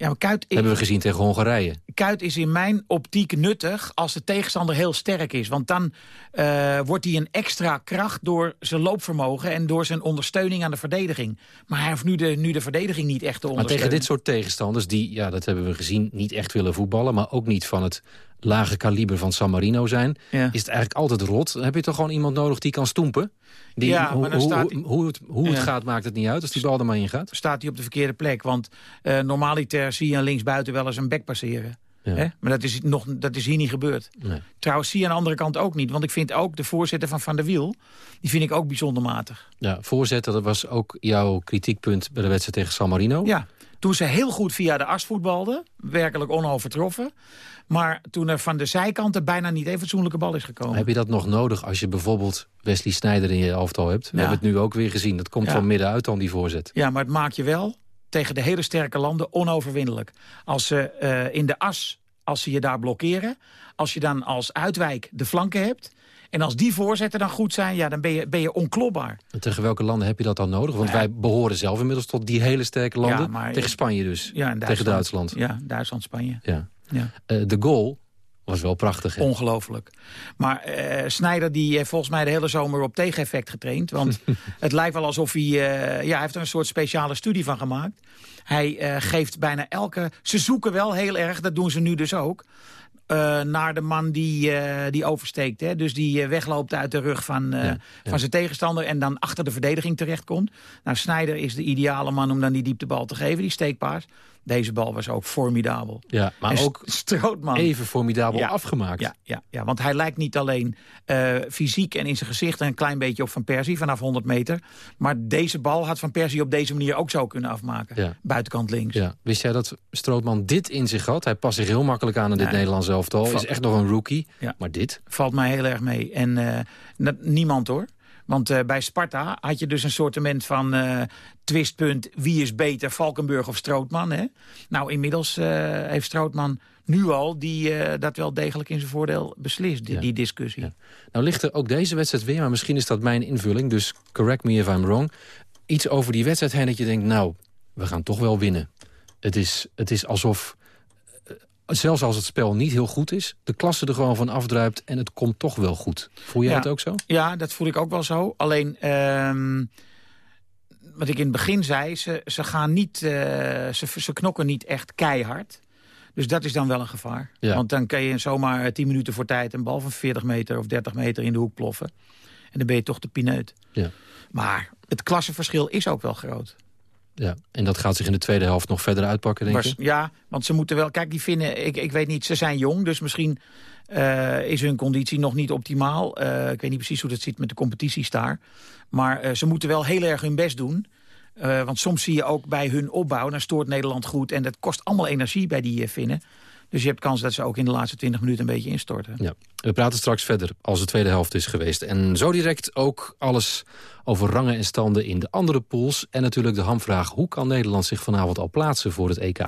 Ja, maar Kuit, hebben we gezien tegen Hongarije. Kuit is in mijn optiek nuttig als de tegenstander heel sterk is. Want dan uh, wordt hij een extra kracht door zijn loopvermogen... en door zijn ondersteuning aan de verdediging. Maar hij heeft nu de, nu de verdediging niet echt te ondersteunen. Maar tegen dit soort tegenstanders die, ja, dat hebben we gezien... niet echt willen voetballen, maar ook niet van het lage kaliber van San Marino zijn... is het eigenlijk altijd rot. Dan heb je toch gewoon iemand nodig die kan stoempen? Die, ja, maar dan hoe, staat hoe, hoe, het, hoe het gaat maakt het niet uit als die bal er maar in gaat. Staat hij op de verkeerde plek. Want uh, normaliter zie je aan linksbuiten wel eens een bek passeren. Ja. Hè? Maar dat is, nog, dat is hier niet gebeurd. Nee. Trouwens zie je aan de andere kant ook niet. Want ik vind ook de voorzitter van Van der Wiel... die vind ik ook bijzonder matig. Ja, voorzitter, dat was ook jouw kritiekpunt... bij de wedstrijd tegen San Marino. Ja, toen ze heel goed via de as voetbalden. Werkelijk onovertroffen. Maar toen er van de zijkanten bijna niet even fatsoenlijke bal is gekomen. Heb je dat nog nodig als je bijvoorbeeld Wesley Sneijder in je elftal hebt? We Ja. hebben het nu ook weer gezien. Dat komt Ja. van middenuit dan, die voorzet. Ja, maar het maakt je wel tegen de hele sterke landen onoverwinnelijk. Als ze eh, in de as, als ze je daar blokkeren... als je dan als uitwijk de flanken hebt... en als die voorzetten dan goed zijn, ja, dan ben je, ben je onklopbaar. En tegen welke landen heb je dat dan nodig? Want Ja. wij behoren zelf inmiddels tot die hele sterke landen. Ja, maar- tegen Spanje dus. Ja, en Tegen Duitsland. Ja, Duitsland, Spanje. Ja. Ja. Eh, de goal was wel prachtig. Hè? Ongelooflijk. Maar eh Snijder die heeft volgens mij de hele zomer op tegeneffect getraind. Want het lijkt wel alsof hij... eh, ja, hij heeft er een soort speciale studie van gemaakt. Hij geeft bijna elke... Ze zoeken wel heel erg, dat doen ze nu dus ook... eh, naar de man die, eh, die oversteekt. Hè? Dus die eh, wegloopt uit de rug van, Ja, ja. van zijn tegenstander... en dan achter de verdediging terechtkomt. Nou, Snijder is de ideale man om dan die dieptebal te geven, die steekpaas. Deze bal was ook formidabel. Ja, maar En ook Strootman. even formidabel Ja. afgemaakt. Ja, ja, ja, want hij lijkt niet alleen eh, fysiek en in zijn gezicht... een klein beetje op Van Persie vanaf 100 meter. Maar deze bal had Van Persie op deze manier ook zo kunnen afmaken. Ja. Buitenkant links. Ja. Wist jij dat Strootman dit in zich had? Hij past zich heel makkelijk aan in dit. Nederlands elftal. Is Val- echt nog een rookie. Ja. Maar dit? Valt mij heel erg mee. En eh, niemand hoor. Want eh, bij Sparta had je dus een soortement van eh, twistpunt... wie is beter, Valkenburg of Strootman. Hè? Nou, inmiddels eh, heeft Strootman nu al die, dat wel degelijk in zijn voordeel beslist, die, Ja. die discussie. Ja. Nou ligt er ook deze wedstrijd weer, maar misschien is dat mijn invulling. Dus correct me if I'm wrong. Iets over die wedstrijd heen dat je denkt, nou, we gaan toch wel winnen. Het is, het is alsof, zelfs als het spel niet heel goed is... de klasse er gewoon van afdruipt en het komt toch wel goed. Voel jij Ja. het ook zo? Ja, dat voel ik ook wel zo. Alleen, ehm, wat ik in het begin zei, ze, ze, gaan niet, eh, ze, ze knokken niet echt keihard. Dus dat is dan wel een gevaar. Ja. Want dan kan je zomaar 10 minuten voor tijd... een bal van 40 meter of 30 meter in de hoek ploffen. En dan ben je toch de pineut. Ja. Maar het klassenverschil is ook wel groot. Ja. En dat gaat zich in de tweede helft nog verder uitpakken, denk je? ja, want ze moeten wel... Kijk, die vinden... Ik, ik weet niet, ze zijn jong, dus misschien eh, is hun conditie nog niet optimaal. Eh, ik weet niet precies hoe dat zit met de competities daar. Maar eh, ze moeten wel heel erg hun best doen. Want soms zie je ook bij hun opbouw... dan stoort Nederland goed en dat kost allemaal energie bij die Finnen. Dus je hebt kans dat ze ook in de laatste 20 minuten een beetje instorten. Ja. We praten straks verder als de tweede helft is geweest. En zo direct ook alles over rangen en standen in de andere pools. En natuurlijk de hamvraag, hoe kan Nederland zich vanavond al plaatsen voor het EK?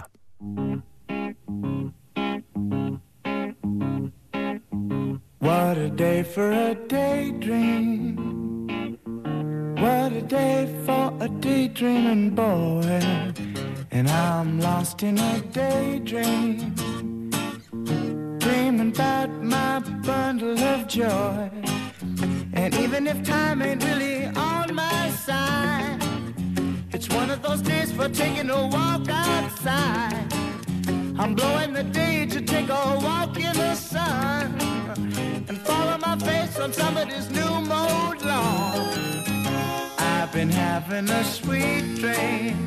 What a day for a daydream. What a day for a daydreaming boy. And I'm lost in a daydream. Bundle of joy. And even if time ain't really on my side, it's one of those days for taking a walk outside. I'm blowing the day to take a walk in the sun and follow my face on somebody's new mode lawn. I've been having a sweet dream.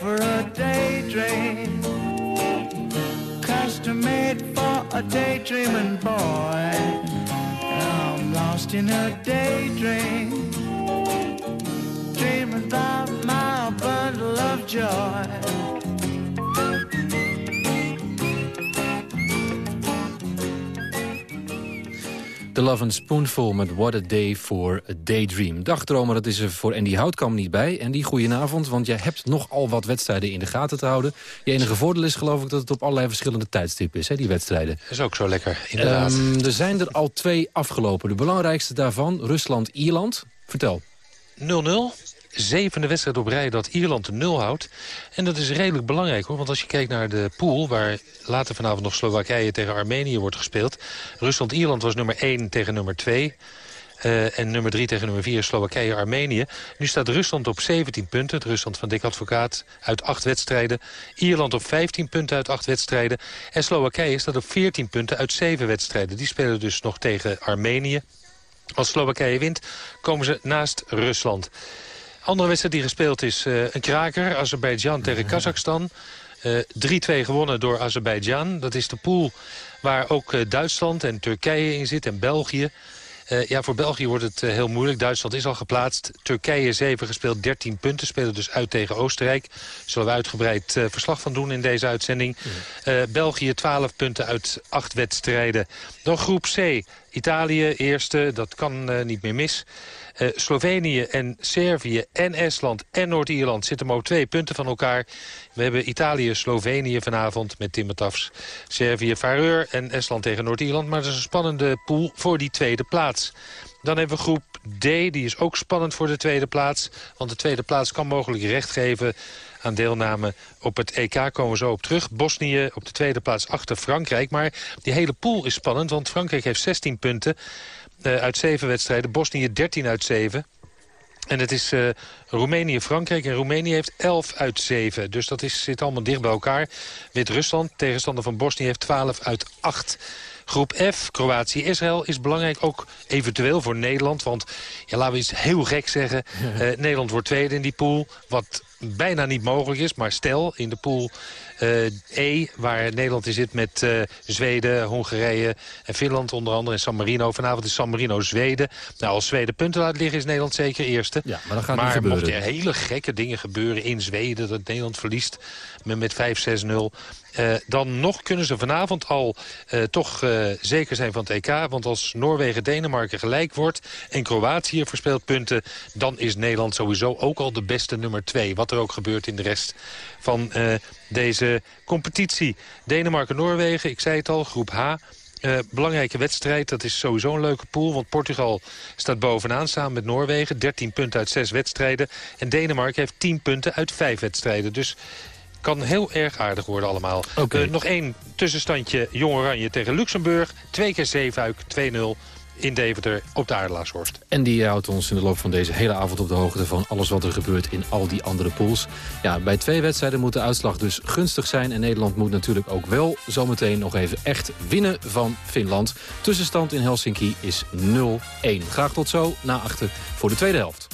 For a daydream. Custom made for a daydreaming boy. I'm lost in a daydream. Dreaming about my bundle of joy. The Love and Spoonful met What a Day for a Daydream. Dagdromer, dat is er voor Andy Houtkamp niet bij. En die goedenavond, want jij hebt nogal wat wedstrijden in de gaten te houden. Je enige voordeel is geloof ik dat het op allerlei verschillende tijdstippen is, hè, die wedstrijden. Dat is ook zo lekker, inderdaad. Um, er zijn er al twee afgelopen. De belangrijkste daarvan, Rusland-Ierland. Vertel. 0-0 zevende wedstrijd op rij dat Ierland de nul houdt. En dat is redelijk belangrijk hoor. Want als je kijkt naar de pool... waar later vanavond nog Slowakije tegen Armenië wordt gespeeld... Rusland-Ierland was nummer 1 tegen nummer 2... Uh, en nummer 3 tegen nummer 4 Slowakije-Armenië. Nu staat Rusland op 17 punten. Het Rusland van Dick Advocaat uit 8 wedstrijden. Ierland op 15 punten uit 8 wedstrijden. En Slowakije staat op 14 punten uit 7 wedstrijden. Die spelen dus nog tegen Armenië. Als Slowakije wint, komen ze naast Rusland. Andere wedstrijd die gespeeld is, uh, een kraker. Azerbeidzjan tegen Kazachstan. Uh, 3-2 gewonnen door Azerbeidzjan. Dat is de pool waar ook uh, Duitsland en Turkije in zit en België. Uh, ja, voor België wordt het uh, heel moeilijk. Duitsland is al geplaatst. Turkije 7 gespeeld, 13 punten. Spelen dus uit tegen Oostenrijk. Zullen we uitgebreid uh, verslag van doen in deze uitzending. België 12 punten uit 8 wedstrijden. Dan groep C. Italië eerste, dat kan niet meer mis. Uh, Slovenië en Servië en Estland en Noord-Ierland zitten maar twee punten van elkaar. We hebben Italië-Slovenië vanavond met Timotafs. Servië, Fareur en Estland tegen Noord-Ierland. Maar het is een spannende pool voor die tweede plaats. Dan hebben we groep D, die is ook spannend voor de tweede plaats. Want de tweede plaats kan mogelijk recht geven aan deelname op het EK komen we zo op terug. Bosnië op de tweede plaats achter Frankrijk. Maar die hele pool is spannend, want Frankrijk heeft 16 punten uh, uit 7 wedstrijden. Bosnië 13 uit 7. En het is uh, Roemenië-Frankrijk. En Roemenië heeft 11 uit 7. Dus dat is, zit allemaal dicht bij elkaar. Wit-Rusland, tegenstander van Bosnië, heeft 12 uit 8. Groep F, Kroatië-Israël, is belangrijk ook eventueel voor Nederland. Want, ja, laten we iets heel gek zeggen. Uh, Nederland wordt tweede in die pool. Wat bijna niet mogelijk is. Maar stel, in de pool E, waar Nederland in zit met uh, Zweden, Hongarije en Finland onder andere. En San Marino. Vanavond is San Marino Zweden. Nou, als Zweden punten laat liggen is Nederland zeker eerste. Ja, maar dan gaat maar gebeuren. mochten er hele gekke dingen gebeuren in Zweden... dat Nederland verliest met, met 5-6-0... Uh, dan nog kunnen ze vanavond al uh, toch uh, zeker zijn van het EK. Want als Noorwegen-Denemarken gelijk wordt en Kroatië verspeelt punten... dan is Nederland sowieso ook al de beste nummer 2. Wat er ook gebeurt in de rest van deze competitie. Denemarken-Noorwegen, ik zei het al, groep H... Belangrijke wedstrijd, dat is sowieso een leuke pool. Want Portugal staat bovenaan samen met Noorwegen. 13 punten uit 6 wedstrijden. En Denemarken heeft 10 punten uit 5 wedstrijden. Dus kan heel erg aardig worden allemaal. Okay. Uh, nog één tussenstandje Jong Oranje tegen Luxemburg. Twee keer Zeefuik, 2-0 in Deventer op de Aardelaarsworst. En die houdt ons in de loop van deze hele avond op de hoogte van alles wat er gebeurt in al die andere pools. Ja, bij twee wedstrijden moet de uitslag dus gunstig zijn. En Nederland moet natuurlijk ook wel zometeen nog even echt winnen van Finland. Tussenstand in Helsinki is 0-1. Graag tot zo, na achter voor de tweede helft.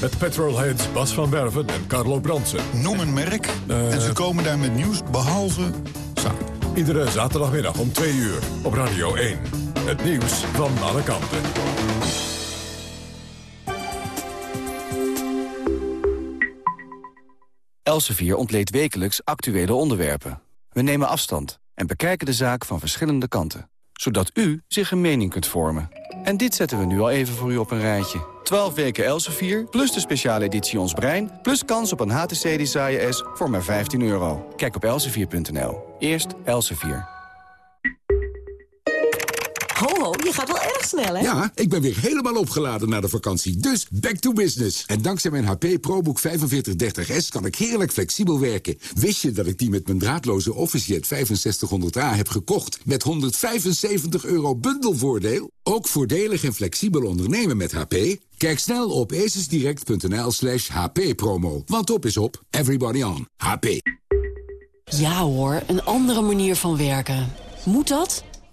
Met petrolheads Bas van Werven en Carlo Bransen. Noem een merk uh, en ze komen daar met nieuws behalve zaak. Iedere zaterdagmiddag om 2 uur op Radio 1. Het nieuws van alle kanten. Elsevier ontleed wekelijks actuele onderwerpen. We nemen afstand en bekijken de zaak van verschillende kanten. Zodat u zich een mening kunt vormen. En dit zetten we nu al even voor u op een rijtje. 12 weken Elsevier, plus de speciale editie Ons Brein... plus kans op een HTC Desire S voor maar 15 euro. Kijk op elsevier.nl. Eerst Elsevier. Ho ho, je gaat wel erg snel, hè? Ja, ik ben weer helemaal opgeladen na de vakantie. Dus back to business. En dankzij mijn HP ProBook 4530S kan ik heerlijk flexibel werken. Wist je dat ik die met mijn draadloze OfficeJet 6500A heb gekocht... met 175 euro bundelvoordeel? Ook voordelig en flexibel ondernemen met HP? Kijk snel op acesdirect.nl slash hppromo. Want op is op. Everybody on. HP. Ja hoor, een andere manier van werken. Moet dat?